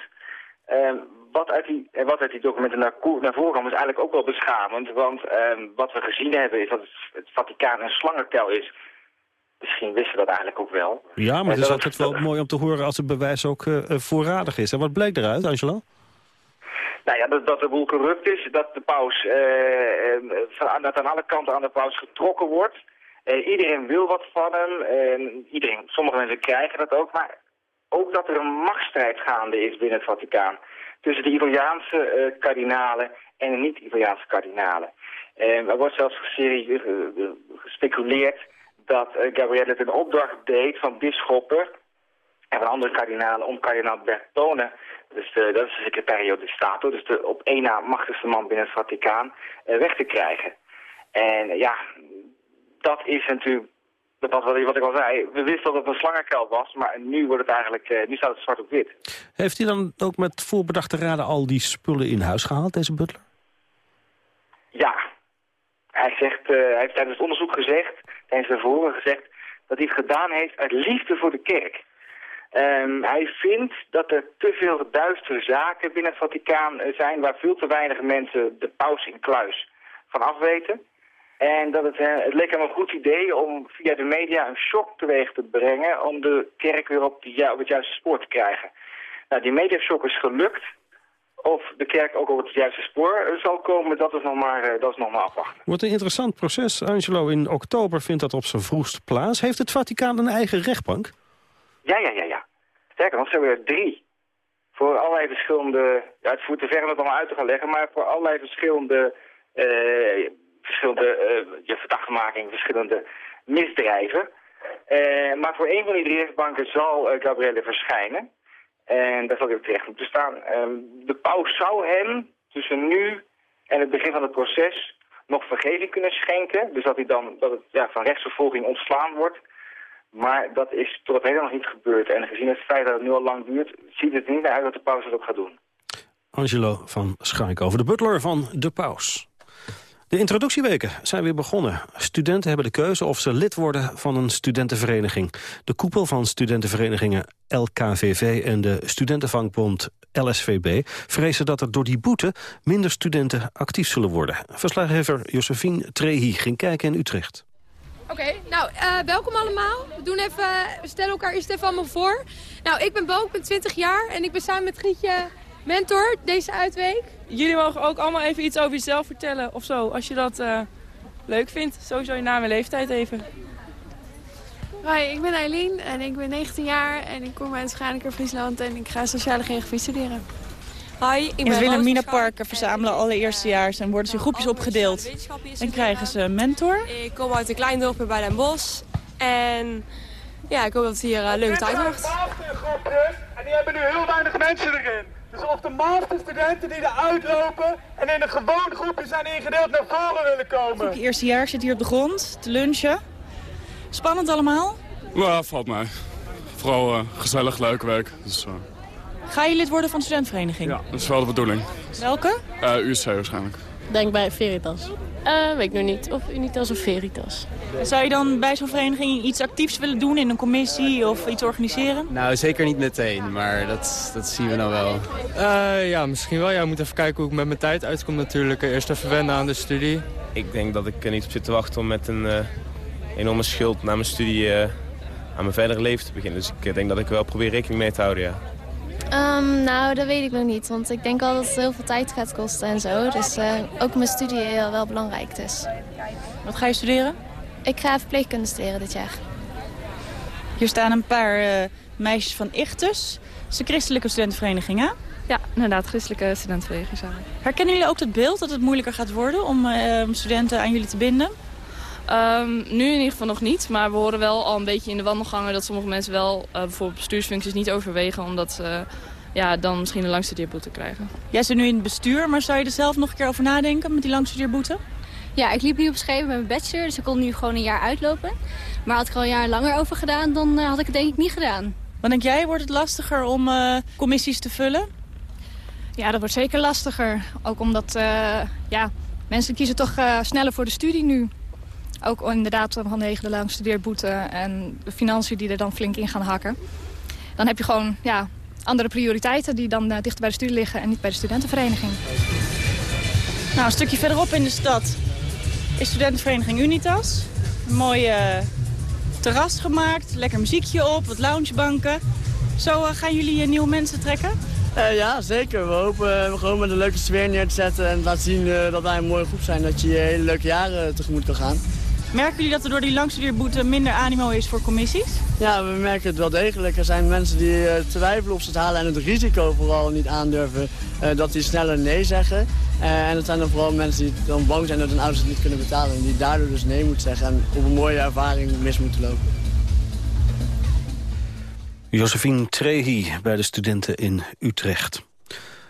Uh, wat, uit die, wat uit die documenten naar, naar voren kwam is eigenlijk ook wel beschamend. Want uh, wat we gezien hebben is dat het, het Vaticaan een slangentel is. Misschien wisten we dat eigenlijk ook wel. Ja, maar het is altijd wel mooi om te horen als het bewijs ook voorradig is. En wat bleek eruit, Angelo? Nou ja, dat, dat de boel corrupt is, dat de paus, uh, van, dat aan alle kanten aan de paus getrokken wordt. Uh, iedereen wil wat van hem, iedereen, sommige mensen krijgen dat ook, maar ook dat er een machtsstrijd gaande is binnen het Vaticaan. Tussen de Italiaanse uh, kardinalen en de niet-Italiaanse kardinalen. er wordt zelfs gespeculeerd dat Gabrielle het een opdracht deed van bisschoppen en van andere kardinalen om kardinaal Bertone dus de, dat is de secretario de Stato, dus de op één na machtigste man binnen het Vaticaan, weg te krijgen. En ja, dat is natuurlijk, dat was wat ik al zei, we wisten dat het een slangenkuil was, maar nu, wordt het eigenlijk, uh, nu staat het zwart op wit. Heeft hij dan ook met voorbedachte raden al die spullen in huis gehaald, deze butler? Ja. Hij, zegt, uh, hij heeft tijdens het onderzoek gezegd, tijdens de verhoren gezegd, dat hij het gedaan heeft uit liefde voor de kerk. Um, hij vindt dat er te veel duistere zaken binnen het Vaticaan zijn... waar veel te weinig mensen de paus in kluis van afweten. En dat het, het leek hem een goed idee om via de media een shock teweeg te brengen... om de kerk weer op, die, op het juiste spoor te krijgen. Nou, die mediashock is gelukt. Of de kerk ook op het juiste spoor zal komen, dat is nog maar, dat is nog maar afwachten. Wordt een interessant proces, Angelo. In oktober vindt dat op zijn vroegst plaats. Heeft het Vaticaan een eigen rechtbank? Ja, ja, ja, ja. Sterker nog, ze hebben er drie. Voor allerlei verschillende... Ja, het voert te ver om het allemaal uit te gaan leggen, maar voor allerlei verschillende... verschillende uh, verschillende misdrijven. Uh, maar voor een van die rechtbanken zal uh, Gabrielle verschijnen. En daar zal hij ook terecht moeten staan. Uh, de paus zou hem tussen nu en het begin van het proces nog vergeving kunnen schenken. Dus dat hij dan dat het ja, van rechtsvervolging ontslaan wordt. Maar dat is tot helemaal nog niet gebeurd. En gezien het feit dat het nu al lang duurt, ziet het niet uit dat de paus het ook gaat doen. Angelo van Schaik over de butler van de paus. De introductieweken zijn weer begonnen. Studenten hebben de keuze of ze lid worden van een studentenvereniging. De koepel van studentenverenigingen LKVV en de studentenvangbond LSVB... vrezen dat er door die boete minder studenten actief zullen worden. Verslaggever Josephine Trehi ging kijken in Utrecht. Oké, nou, uh, welkom allemaal. We, doen even, we stellen elkaar eerst even allemaal voor. Nou, ik ben Bo, ik ben 20 jaar en ik ben samen met Grietje mentor deze uitweek. Jullie mogen ook allemaal even iets over jezelf vertellen of zo, als je dat uh, leuk vindt. Sowieso je naam en leeftijd even. Hoi, ik ben Eileen en ik ben 19 jaar en ik kom uit Schaneker, Friesland en ik ga sociale geografie studeren. Hi, ik ben in Wilhelmina Parken verzamelen alle eerstejaars en worden ze in groepjes opgedeeld. En krijgen ze een mentor. Ik kom uit een klein dorpje bij Den Bosch. En ja, ik hoop dat het hier een leuke tijd wordt. En die hebben nu heel weinig mensen erin. Dus of de masterstudenten die eruit lopen en in een gewoon groepje zijn ingedeeld naar voren willen komen. Het eerstejaars zit hier op de grond te lunchen. Spannend allemaal? Ja, valt mij. Vooral uh, gezellig, leuke week. Dus, uh... Ga je lid worden van de studentvereniging? Ja, dat is wel de bedoeling. Welke? Uh, USC waarschijnlijk. Denk bij Veritas. Uh, weet ik nog niet. Of Unitas of Veritas. Zou je dan bij zo'n vereniging iets actiefs willen doen in een commissie of iets organiseren? Nou, zeker niet meteen, maar dat, dat zien we nou wel. Uh, ja, misschien wel. Ja, ik moet even kijken hoe ik met mijn tijd uitkom natuurlijk. Eerst even wennen aan de studie. Ik denk dat ik er niet op zit te wachten om met een uh, enorme schuld na mijn studie aan mijn verdere leven te beginnen. Dus ik denk dat ik wel probeer rekening mee te houden, ja. Um, nou, dat weet ik nog niet. Want ik denk wel dat het heel veel tijd gaat kosten en zo. Dus uh, ook mijn studie heel wel belangrijk dus. Wat ga je studeren? Ik ga verpleegkunde studeren dit jaar. Hier staan een paar uh, meisjes van Ichtus. Dat is een christelijke studentenvereniging, hè? Ja, inderdaad, christelijke studentenvereniging Herkennen jullie ook het beeld dat het moeilijker gaat worden om uh, studenten aan jullie te binden? Um, nu in ieder geval nog niet, maar we horen wel al een beetje in de wandelgangen dat sommige mensen wel uh, bijvoorbeeld bestuursfuncties niet overwegen omdat ze ja, dan misschien een langstudeerboete krijgen. Jij zit nu in het bestuur, maar zou je er zelf nog een keer over nadenken met die langstudeerboete? Ja, ik liep nu op schema met mijn bachelor, dus ik kon nu gewoon een jaar uitlopen. Maar had ik er al een jaar langer over gedaan, dan uh, had ik het denk ik niet gedaan. Wat denk jij, wordt het lastiger om uh, commissies te vullen? Ja, dat wordt zeker lastiger. Ook omdat ja, mensen kiezen toch sneller voor de studie nu. Ook inderdaad vanwege de langstudeerboete en de financiën die er dan flink in gaan hakken. Dan heb je gewoon ja, andere prioriteiten die dan uh, dichter bij de studie liggen en niet bij de studentenvereniging. Nou, een stukje verderop in de stad is studentenvereniging Unitas. Een mooi uh, terras gemaakt, lekker muziekje op, wat loungebanken. Zo uh, gaan jullie nieuwe mensen trekken? ja, zeker. We hopen gewoon met een leuke sfeer neer te zetten en laten zien dat wij een mooie groep zijn. Dat je hele leuke jaren tegemoet kan gaan. Merken jullie dat er door die langstudeerboete minder animo is voor commissies? Ja, we merken het wel degelijk. Er zijn mensen die uh, twijfelen of ze het halen en het risico vooral niet aandurven. Uh, dat die sneller nee zeggen. Uh, en dat zijn dan vooral mensen die dan bang zijn dat hun ouders het niet kunnen betalen. En die daardoor dus nee moeten zeggen en op een mooie ervaring mis moeten lopen. Josephine Trehi bij de studenten in Utrecht.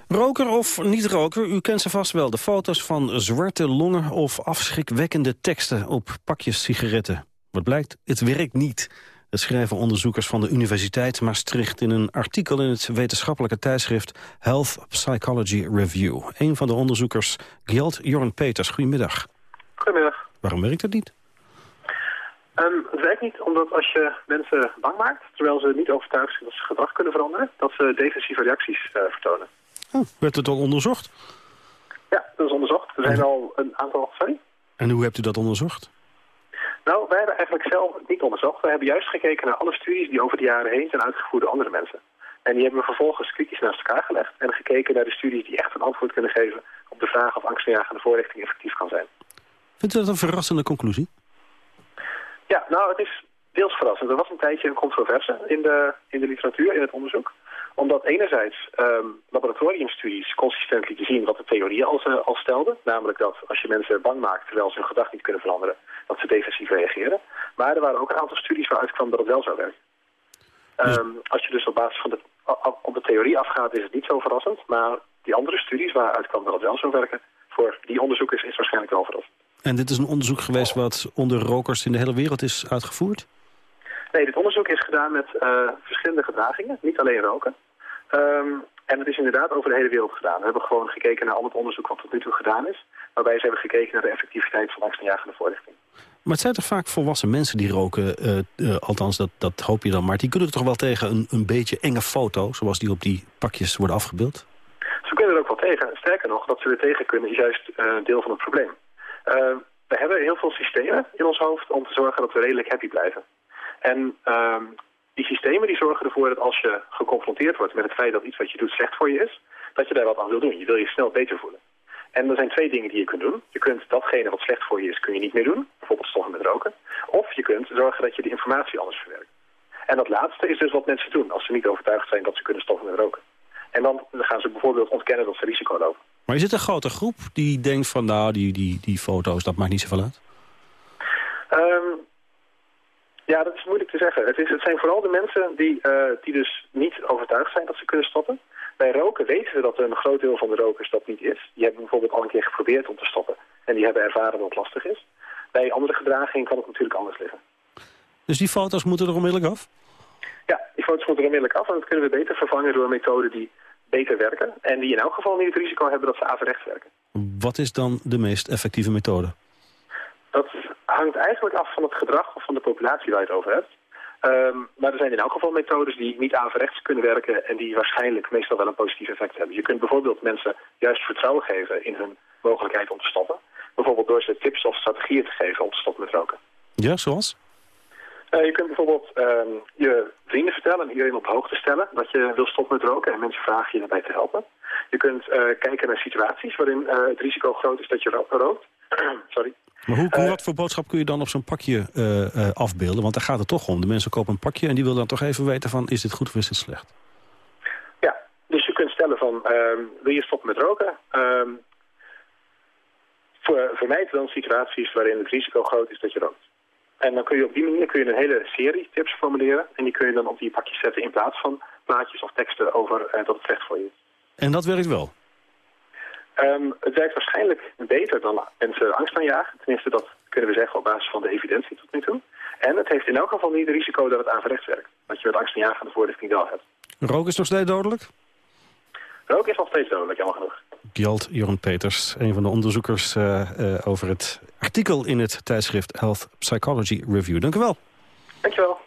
Roker of niet-roker, u kent ze vast wel. De foto's van zwarte longen of afschrikwekkende teksten op pakjes sigaretten. Wat blijkt, het werkt niet. Dat schrijven onderzoekers van de Universiteit Maastricht... in een artikel in het wetenschappelijke tijdschrift Health Psychology Review. Een van de onderzoekers, Gjeld Jorn Peters. Goedemiddag. Goedemiddag. Waarom werkt het niet? Um, het werkt niet omdat als je mensen bang maakt... terwijl ze niet overtuigd zijn dat ze gedrag kunnen veranderen... dat ze defensieve reacties uh, vertonen. Oh, werd het al onderzocht? Ja, dat is onderzocht. Er zijn al een aantal... Sorry? En hoe hebt u dat onderzocht? Nou, wij hebben eigenlijk zelf niet onderzocht. We hebben juist gekeken naar alle studies die over de jaren heen zijn uitgevoerd door andere mensen. En die hebben we vervolgens kritisch naast elkaar gelegd en gekeken naar de studies die echt een antwoord kunnen geven op de vraag of angstaanjagende voorrichting effectief kan zijn. Vindt u dat een verrassende conclusie? Ja, nou, het is deels verrassend. Er was een tijdje een controverse in de, in de literatuur, in het onderzoek omdat enerzijds um, laboratoriumstudies consistent lieten zien wat de theorieën al, al stelden. Namelijk dat als je mensen bang maakt terwijl ze hun gedrag niet kunnen veranderen, dat ze defensief reageren. Maar er waren ook een aantal studies waaruit kwam dat het wel zou werken. Dus... Um, als je dus op basis van de, op de theorie afgaat is het niet zo verrassend. Maar die andere studies waaruit kwam dat het wel zou werken, voor die onderzoekers is waarschijnlijk wel verrassend. En dit is een onderzoek geweest wat onder rokers in de hele wereld is uitgevoerd? Nee, dit onderzoek is gedaan met uh, verschillende gedragingen, niet alleen roken. Um, en het is inderdaad over de hele wereld gedaan. We hebben gewoon gekeken naar al het onderzoek wat tot nu toe gedaan is. Waarbij ze hebben gekeken naar de effectiviteit van angstaanjagende voorlichting. Maar het zijn toch vaak volwassen mensen die roken, uh, uh, althans dat, dat hoop je dan maar. Die kunnen toch wel tegen een, een beetje enge foto, zoals die op die pakjes worden afgebeeld? Ze kunnen er ook wel tegen. Sterker nog, dat ze er tegen kunnen is juist uh, deel van het probleem. we hebben heel veel systemen in ons hoofd om te zorgen dat we redelijk happy blijven. En um, die systemen die zorgen ervoor dat als je geconfronteerd wordt met het feit dat iets wat je doet slecht voor je is, dat je daar wat aan wil doen. Je wil je snel beter voelen. En er zijn twee dingen die je kunt doen. Je kunt datgene wat slecht voor je is, kun je niet meer doen. Bijvoorbeeld stoppen met roken. Of je kunt zorgen dat je die informatie anders verwerkt. En dat laatste is dus wat mensen doen als ze niet overtuigd zijn dat ze kunnen stoppen met roken. En dan gaan ze bijvoorbeeld ontkennen dat ze risico lopen. Maar is het een grote groep die denkt van nou, die, die, die foto's, dat maakt niet zoveel uit? Um, ja, dat is moeilijk te zeggen. Het, is, het zijn vooral de mensen die, uh, die dus niet overtuigd zijn dat ze kunnen stoppen. Bij roken weten we dat een groot deel van de rokers dat niet is. Die hebben bijvoorbeeld al een keer geprobeerd om te stoppen. En die hebben ervaren dat het lastig is. Bij andere gedragingen kan het natuurlijk anders liggen. Dus die foto's moeten er onmiddellijk af? Ja, die foto's moeten er onmiddellijk af. En dat kunnen we beter vervangen door methoden die beter werken. En die in elk geval niet het risico hebben dat ze averechts werken. Wat is dan de meest effectieve methode? Dat hangt eigenlijk af van het gedrag of van de populatie waar je het over hebt. Ehm, maar er zijn in elk geval methodes die niet averechts kunnen werken en die waarschijnlijk meestal wel een positief effect hebben. Je kunt bijvoorbeeld mensen juist vertrouwen geven in hun mogelijkheid om te stoppen. Bijvoorbeeld door ze tips of strategieën te geven om te stoppen met roken. Ja, zoals? Uh, je kunt bijvoorbeeld ehm, je vrienden vertellen en iedereen op hoogte stellen dat je wil stoppen met roken en mensen vragen je daarbij te helpen. Je kunt uh, kijken naar situaties waarin uh, het risico groot is dat je ro rookt. Sorry. Maar hoe, hoe, wat voor boodschap kun je dan op zo'n pakje afbeelden? Want daar gaat het toch om. De mensen kopen een pakje en die willen dan toch even weten van is dit goed of is dit slecht? Ja, dus je kunt stellen van ehm, wil je stoppen met roken? Um, voor, vermijd dan situaties waarin het risico groot is dat je rookt. En dan kun je op die manier kun je een hele serie tips formuleren. En die kun je dan op die pakjes zetten in plaats van plaatjes of teksten over uh, dat het slecht voor je is. En dat werkt wel? Um, het werkt waarschijnlijk beter dan mensen angst aanjagen. Tenminste, dat kunnen we zeggen op basis van de evidentie tot nu toe. En het heeft in elk geval niet het risico dat het averechts werkt. Dat je met angst aanjagen de voorlichting wel hebt. Rook is nog steeds dodelijk? Rook is nog steeds dodelijk, jammer genoeg. Gjalt Joran Peters, een van de onderzoekers uh, uh, over het artikel in het tijdschrift Health Psychology Review. Dank u wel. Dank je wel.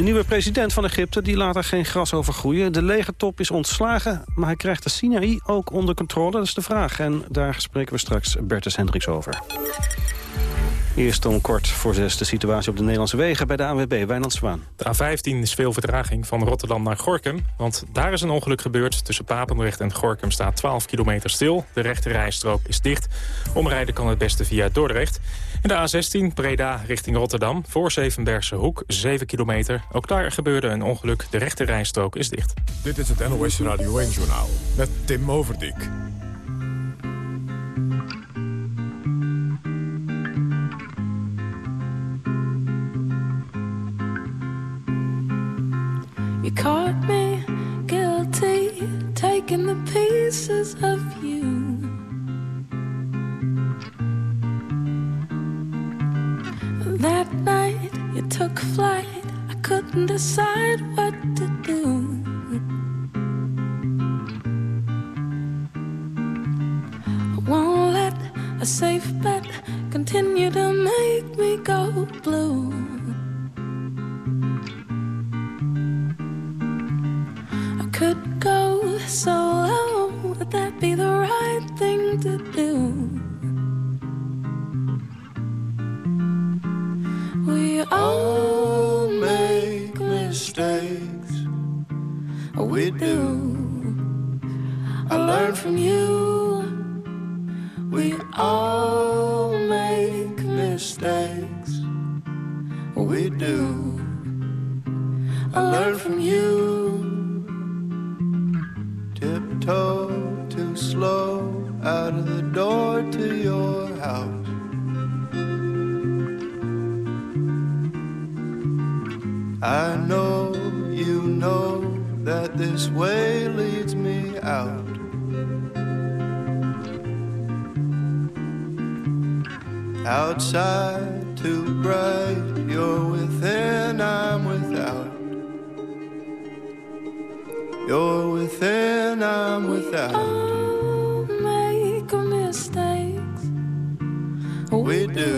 De nieuwe president van Egypte die laat er geen gras over groeien. De legertop is ontslagen, maar hij krijgt de Sinaï ook onder controle. Dat is de vraag en daar spreken we straks Bertus Hendricks over. Eerst om kort voor zes de situatie op de Nederlandse wegen bij de ANWB, Wijnand Zwaan. De A15 is veel vertraging van Rotterdam naar Gorkum, want daar is een ongeluk gebeurd. Tussen Papendrecht en Gorkum staat 12 kilometer stil. De rechte rijstrook is dicht. Omrijden kan het beste via Dordrecht. In de A16 Breda richting Rotterdam, voor Zevenbergse Hoek, 7 kilometer. Ook daar gebeurde een ongeluk. De rechte rijstrook is dicht. Dit is het NOS Radio 1-journaal met Tim Overdijk. You caught me guilty, taking the pieces of you. That night you took flight, I couldn't decide what to do. I won't let a safe bet continue to make me go blue. Could go so low. Would that be the right thing to do? We all make mistakes. We do. I learn from you. We all make mistakes. We do. I learn from you tiptoe too slow out of the door to your house. I know you know that this way leads me out. Outside too bright, you're within, I'm without. You're within, I'm without. All make mistakes. We do.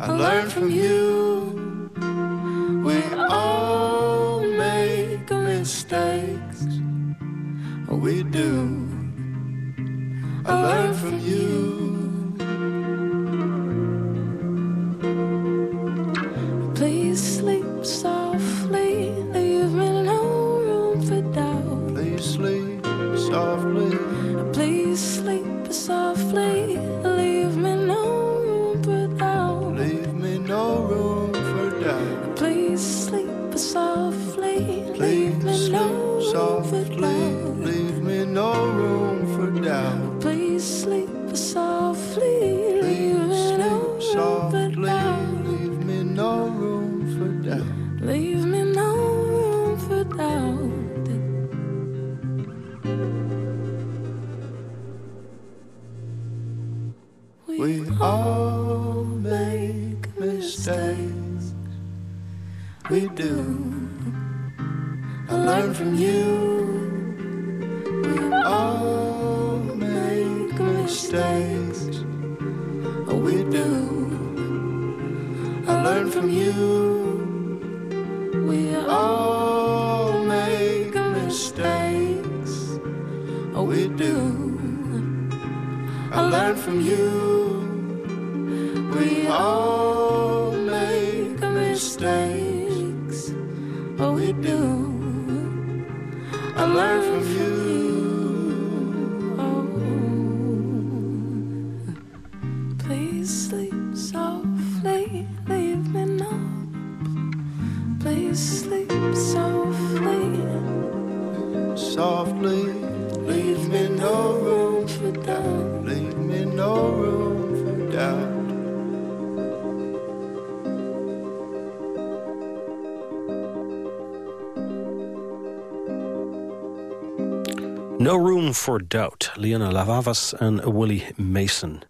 I learn from you. We all make mistakes. We do. Mistakes. Oh, we do. I learn from you. We all make mistakes. Oh, we do. I learn from you. Doubt, Leona Lavavas en Willie Mason.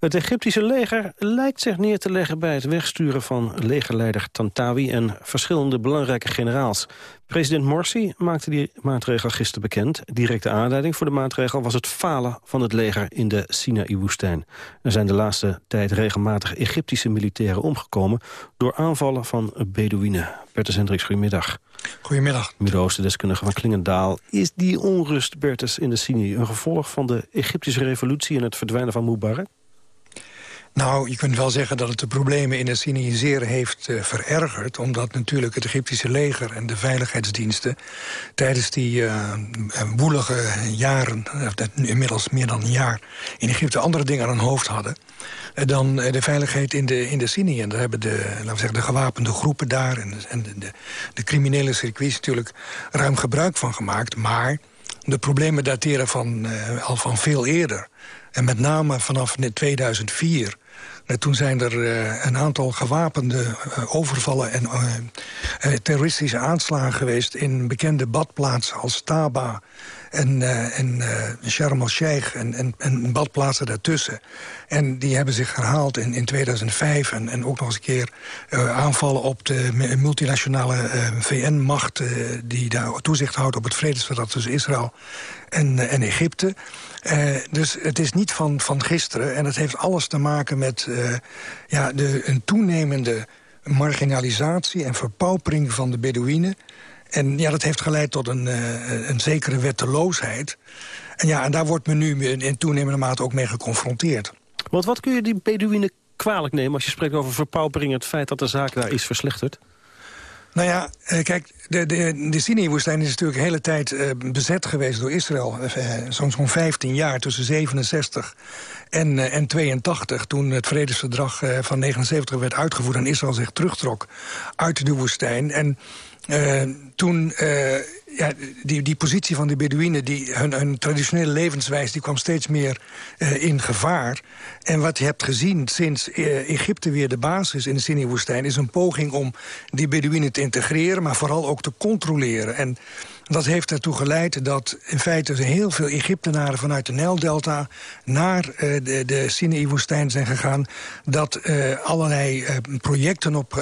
Het Egyptische leger lijkt zich neer te leggen bij het wegsturen van legerleider Tantawi en verschillende belangrijke generaals. President Morsi maakte die maatregel gisteren bekend. Directe aanleiding voor de maatregel was het falen van het leger in de Sinaï-woestijn. Er zijn de laatste tijd regelmatig Egyptische militairen omgekomen door aanvallen van Bedouinen. Bertus Hendricks, goedemiddag. Goedemiddag. Midden-Oosten-deskundige van Klingendaal. Is die onrust, Bertus, in de Sinai een gevolg van de Egyptische revolutie en het verdwijnen van Mubarak? Nou, je kunt wel zeggen dat het de problemen in het Sinai zeer heeft uh, verergerd. Omdat natuurlijk het Egyptische leger en de veiligheidsdiensten... tijdens die uh, woelige jaren, inmiddels meer dan een jaar... in Egypte andere dingen aan hun hoofd hadden... dan de veiligheid in de, in de Sinai. En daar hebben de, laten we zeggen, de gewapende groepen daar... en, de, de criminele circuits natuurlijk ruim gebruik van gemaakt. Maar de problemen dateren van, al van veel eerder... En met name vanaf 2004 en toen zijn er uh, een aantal gewapende uh, overvallen en terroristische aanslagen geweest... in bekende badplaatsen als Taba en, en Sharm el-Sheikh en, en, en, badplaatsen daartussen. En die hebben zich herhaald in, in 2005 en, en ook nog eens een keer aanvallen op de multinationale VN-macht... die daar toezicht houdt op het vredesverdrag tussen Israël en, en Egypte... Uh, dus het is niet van, van gisteren. En het heeft alles te maken met uh, ja, de, een toenemende marginalisatie en verpaupering van de Bedouinen. En ja, dat heeft geleid tot een, uh, een zekere wetteloosheid. En ja, en daar wordt men nu in toenemende mate ook mee geconfronteerd. Want wat kun je die Bedouinen kwalijk nemen als je spreekt over verpaupering... en het feit dat de zaak daar is verslechterd? Nou ja, kijk, de, de, de Sinai-woestijn is natuurlijk een hele tijd uh, bezet geweest door Israël. Uh, Zo'n zo'n 15 jaar, tussen 67 en, uh, en 82... toen het vredesverdrag van 79 werd uitgevoerd... en Israël zich terugtrok uit de woestijn. En toen ja, die, die positie van de Bedouinen, die, hun, hun traditionele levenswijze... die kwam steeds meer uh, in gevaar. En wat je hebt gezien sinds uh, Egypte weer de basis is in de Sinai-woestijn... is een poging om die Bedouinen te integreren... maar vooral ook te controleren. En dat heeft ertoe geleid dat in feite heel veel Egyptenaren... vanuit de Nijldelta naar uh, de, de Sinai-woestijn zijn gegaan. Dat uh, allerlei uh, projecten op,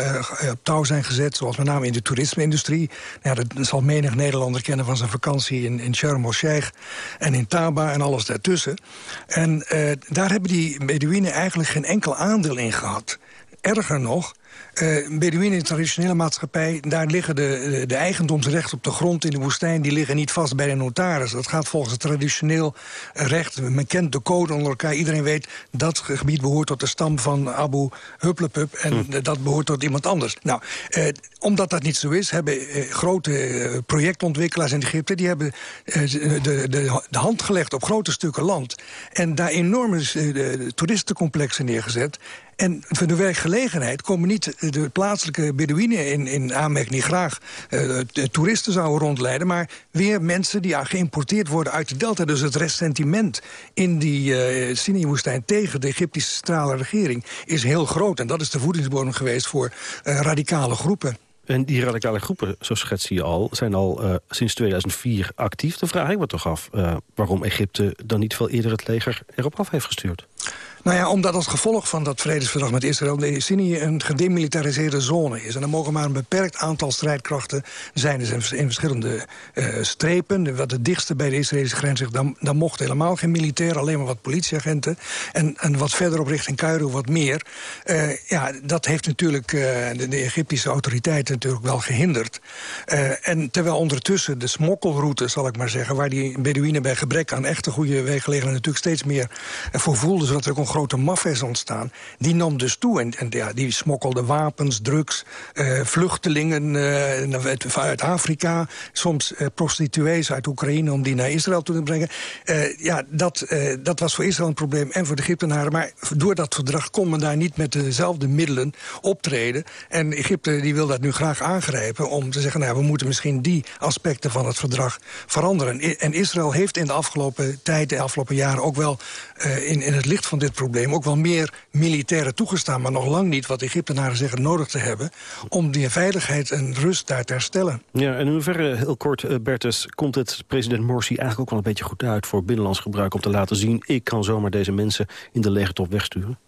op, touw zijn gezet... zoals met name in de toerisme-industrie. Dat zal menig Nederlander kennen van zijn vakantie in, in Sharm el-Sheikh... en in Taba en alles daartussen. En daar hebben die Bedouinen eigenlijk geen enkel aandeel in gehad. Erger nog... Uh, Bedouinen in de traditionele maatschappij... daar liggen de, de eigendomsrechten op de grond in de woestijn... die liggen niet vast bij de notaris. Dat gaat volgens het traditioneel recht. Men kent de code onder elkaar. Iedereen weet dat gebied behoort tot de stam van Abu Hupplepup... en hm. dat behoort tot iemand anders. Nou, uh, omdat dat niet zo is, hebben uh, grote projectontwikkelaars in Egypte... die hebben de, de, de, hand gelegd op grote stukken land... en daar enorme toeristencomplexen neergezet... En voor de werkgelegenheid komen niet de plaatselijke Bedouinen in, in aanmerking... die graag de toeristen zouden rondleiden... maar weer mensen die ja, geïmporteerd worden uit de delta. Dus het ressentiment in die uh, Sinai-woestijn tegen de Egyptische centrale regering... is heel groot. En dat is de voedingsbodem geweest voor uh, radicale groepen. En die radicale groepen, zo schets je al, zijn al sinds 2004 actief. Dan vraag ik me toch af waarom Egypte dan niet veel eerder het leger erop af heeft gestuurd. Nou ja, omdat als gevolg van dat vredesverdrag met Israël... de Syrië een gedemilitariseerde zone is. En er mogen maar een beperkt aantal strijdkrachten zijn. Dus in verschillende uh, strepen. Wat het dichtste bij de Israëlische grens ligt... Dan, dan mocht helemaal geen militair, alleen maar wat politieagenten. En, en wat verderop richting Cairo wat meer. Uh, ja, dat heeft natuurlijk uh, de, Egyptische autoriteiten natuurlijk wel gehinderd. en terwijl ondertussen de smokkelroute, zal ik maar zeggen... waar die Bedouinen bij gebrek aan echte goede weggelegenheden... natuurlijk steeds meer voor voelden... zodat er een grote mafia is ontstaan. Die nam dus toe en, en ja, die smokkelde wapens, drugs, uh, vluchtelingen uh, uit, Afrika. Soms uh, prostituees uit Oekraïne om die naar Israël toe te brengen. ja, dat, dat was voor Israël een probleem en voor de Egyptenaren. Maar door dat verdrag kon men daar niet met dezelfde middelen optreden. En Egypte die wil dat nu graag aangrijpen om te zeggen... nou, we moeten misschien die aspecten van het verdrag veranderen. En Israël heeft in de afgelopen tijd, de afgelopen jaren... ook wel in, in het licht van dit probleem ook wel meer militairen toegestaan... maar nog lang niet wat Egyptenaren zeggen nodig te hebben... om die veiligheid en rust daar te herstellen. Ja, en in hoeverre, heel kort, uh, Bertus... komt het president Morsi eigenlijk ook wel een beetje goed uit... voor binnenlands gebruik om te laten zien... ik kan zomaar deze mensen in de legertop wegsturen?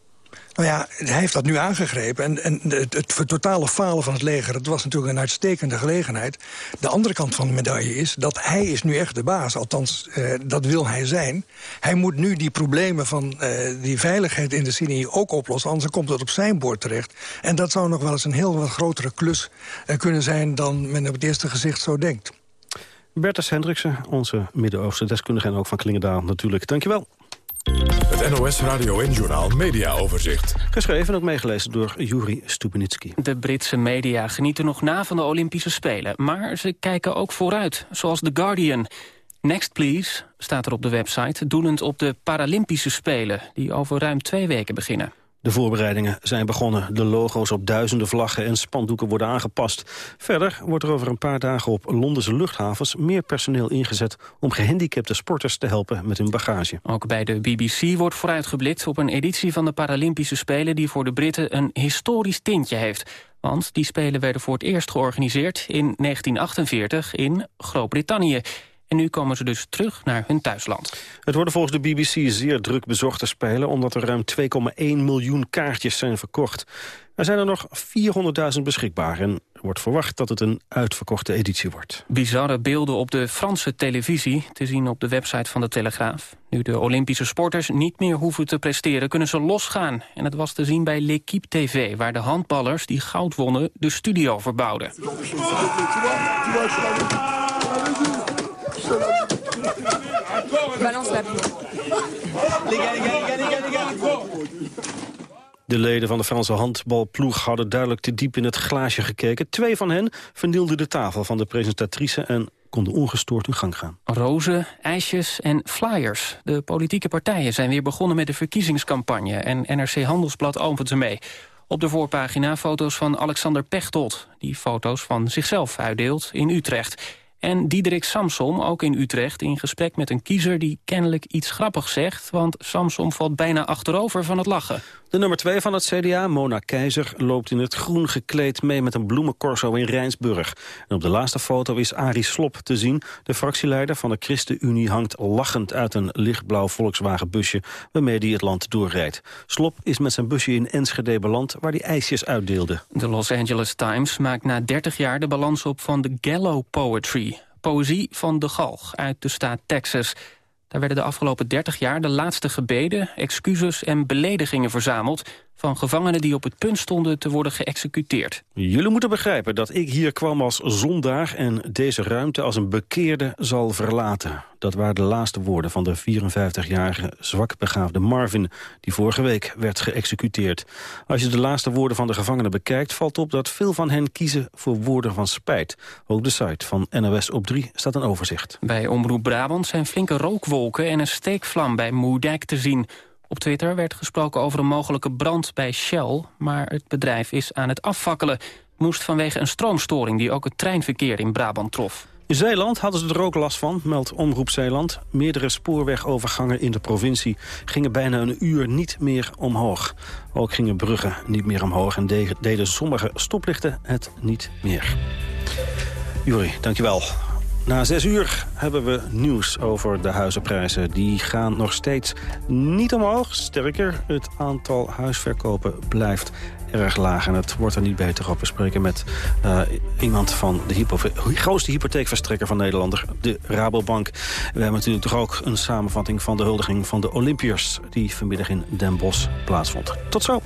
Nou ja, hij heeft dat nu aangegrepen. En, en het, totale falen van het leger, dat was natuurlijk een uitstekende gelegenheid. De andere kant van de medaille is dat hij is nu echt de baas. Althans, eh, dat wil hij zijn. Hij moet nu die problemen van eh, die veiligheid in de Sinai ook oplossen. Anders komt het op zijn bord terecht. En dat zou nog wel eens een heel wat grotere klus uh, kunnen zijn... dan men op het eerste gezicht zo denkt. Bertus Hendriksen, onze Midden-Oosten deskundige en ook van Klingendaal natuurlijk. Dankjewel. Het NOS Radio en Journal Media Overzicht. Geschreven en ook meegelezen door Juri Stubenitski. De Britse media genieten nog na van de Olympische Spelen. Maar ze kijken ook vooruit, zoals The Guardian. Next Please staat er op de website, doelend op de Paralympische Spelen... die over ruim twee weken beginnen. De voorbereidingen zijn begonnen. De logo's op duizenden vlaggen en spandoeken worden aangepast. Verder wordt er over een paar dagen op Londense luchthavens... meer personeel ingezet om gehandicapte sporters te helpen met hun bagage. Ook bij de BBC wordt vooruitgeblikt op een editie van de Paralympische Spelen... die voor de Britten een historisch tintje heeft. Want die Spelen werden voor het eerst georganiseerd in 1948 in Groot-Brittannië. En nu komen ze dus terug naar hun thuisland. Het worden volgens de BBC zeer druk bezochte spelen... omdat er ruim 2,1 miljoen kaartjes zijn verkocht. Er zijn er nog 400.000 beschikbaar en er wordt verwacht dat het een uitverkochte editie wordt. Bizarre beelden op de Franse televisie, te zien op de website van de Telegraaf. Nu de Olympische sporters niet meer hoeven te presteren, kunnen ze losgaan. En het was te zien bij L'Equipe TV, waar de handballers die goud wonnen de studio verbouwden. Balance la De leden van de Franse handbalploeg hadden duidelijk te diep in het glaasje gekeken. Twee van hen vernielden de tafel van de presentatrice en konden ongestoord hun gang gaan. Rozen, ijsjes en flyers. De politieke partijen zijn weer begonnen met de verkiezingscampagne... en NRC Handelsblad opent ze mee. Op de voorpagina foto's van Alexander Pechtold... die foto's van zichzelf uitdeelt in Utrecht... En Diederik Samsom, ook in Utrecht, in gesprek met een kiezer... die kennelijk iets grappigs zegt, want Samsom valt bijna achterover van het lachen. De nummer 2 van het CDA, Mona Keizer, loopt in het groen gekleed mee met een bloemencorso in Rijnsburg. En op de laatste foto is Arie Slop te zien. De fractieleider van de ChristenUnie hangt lachend uit een lichtblauw Volkswagen busje waarmee hij het land doorrijdt. Slop is met zijn busje in Enschede beland waar hij ijsjes uitdeelde. De Los Angeles Times maakt na 30 jaar de balans op van de Gallo Poetry. Poëzie van de Galg uit de staat Texas. Daar werden de afgelopen 30 jaar de laatste gebeden, excuses en beledigingen verzameld van gevangenen die op het punt stonden te worden geëxecuteerd. Jullie moeten begrijpen dat ik hier kwam als zondaar en deze ruimte als een bekeerde zal verlaten. Dat waren de laatste woorden van de 54-jarige zwakbegaafde Marvin... die vorige week werd geëxecuteerd. Als je de laatste woorden van de gevangenen bekijkt... valt op dat veel van hen kiezen voor woorden van spijt. Ook de site van NOS op 3 staat een overzicht. Bij Omroep Brabant zijn flinke rookwolken en een steekvlam bij Moerdijk te zien... Op Twitter werd gesproken over een mogelijke brand bij Shell... maar het bedrijf is aan het afvakkelen. Moest vanwege een stroomstoring die ook het treinverkeer in Brabant trof. In Zeeland hadden ze er ook last van, meldt Omroep Zeeland. Meerdere spoorwegovergangen in de provincie gingen bijna een uur niet meer omhoog. Ook gingen bruggen niet meer omhoog en deden sommige stoplichten het niet meer. Jury, dankjewel. Na zes uur hebben we nieuws over de huizenprijzen. Die gaan nog steeds niet omhoog. Sterker, het aantal huisverkopen blijft erg laag. En het wordt er niet beter op. We spreken met uh, iemand van de grootste hypotheekverstrekker van Nederland, de Rabobank. We hebben natuurlijk toch ook een samenvatting van de huldiging van de Olympiërs... die vanmiddag in Den Bosch plaatsvond. Tot zo.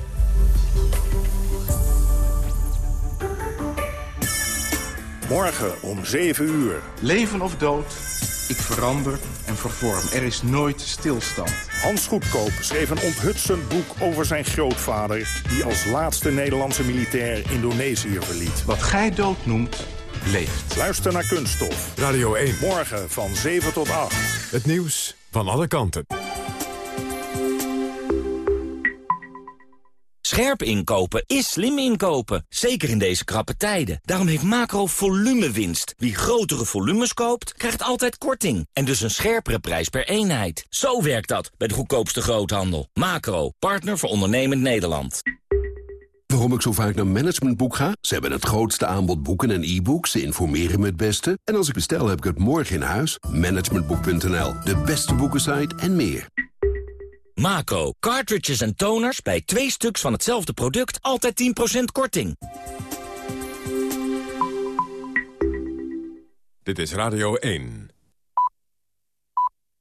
Morgen om 7 uur. Leven of dood, ik verander en vervorm. Er is nooit stilstand. Hans Goedkoop schreef een onthutsend boek over zijn grootvader... die als laatste Nederlandse militair Indonesië verliet. Wat gij dood noemt, leeft. Luister naar Kunststof. Radio 1. Morgen van 7 tot 8. Het nieuws van alle kanten. Scherp inkopen is slim inkopen, zeker in deze krappe tijden. Daarom heeft Macro winst. Wie grotere volumes koopt, krijgt altijd korting. En dus een scherpere prijs per eenheid. Zo werkt dat bij de goedkoopste groothandel. Macro, partner voor ondernemend Nederland. Waarom ik zo vaak naar Managementboek ga? Ze hebben het grootste aanbod boeken en e-books. Ze informeren me het beste. En als ik bestel, heb ik het morgen in huis. Managementboek.nl, de beste boekensite en meer. Macro, cartridges en toners bij twee stuks van hetzelfde product altijd 10% korting. Dit is Radio 1.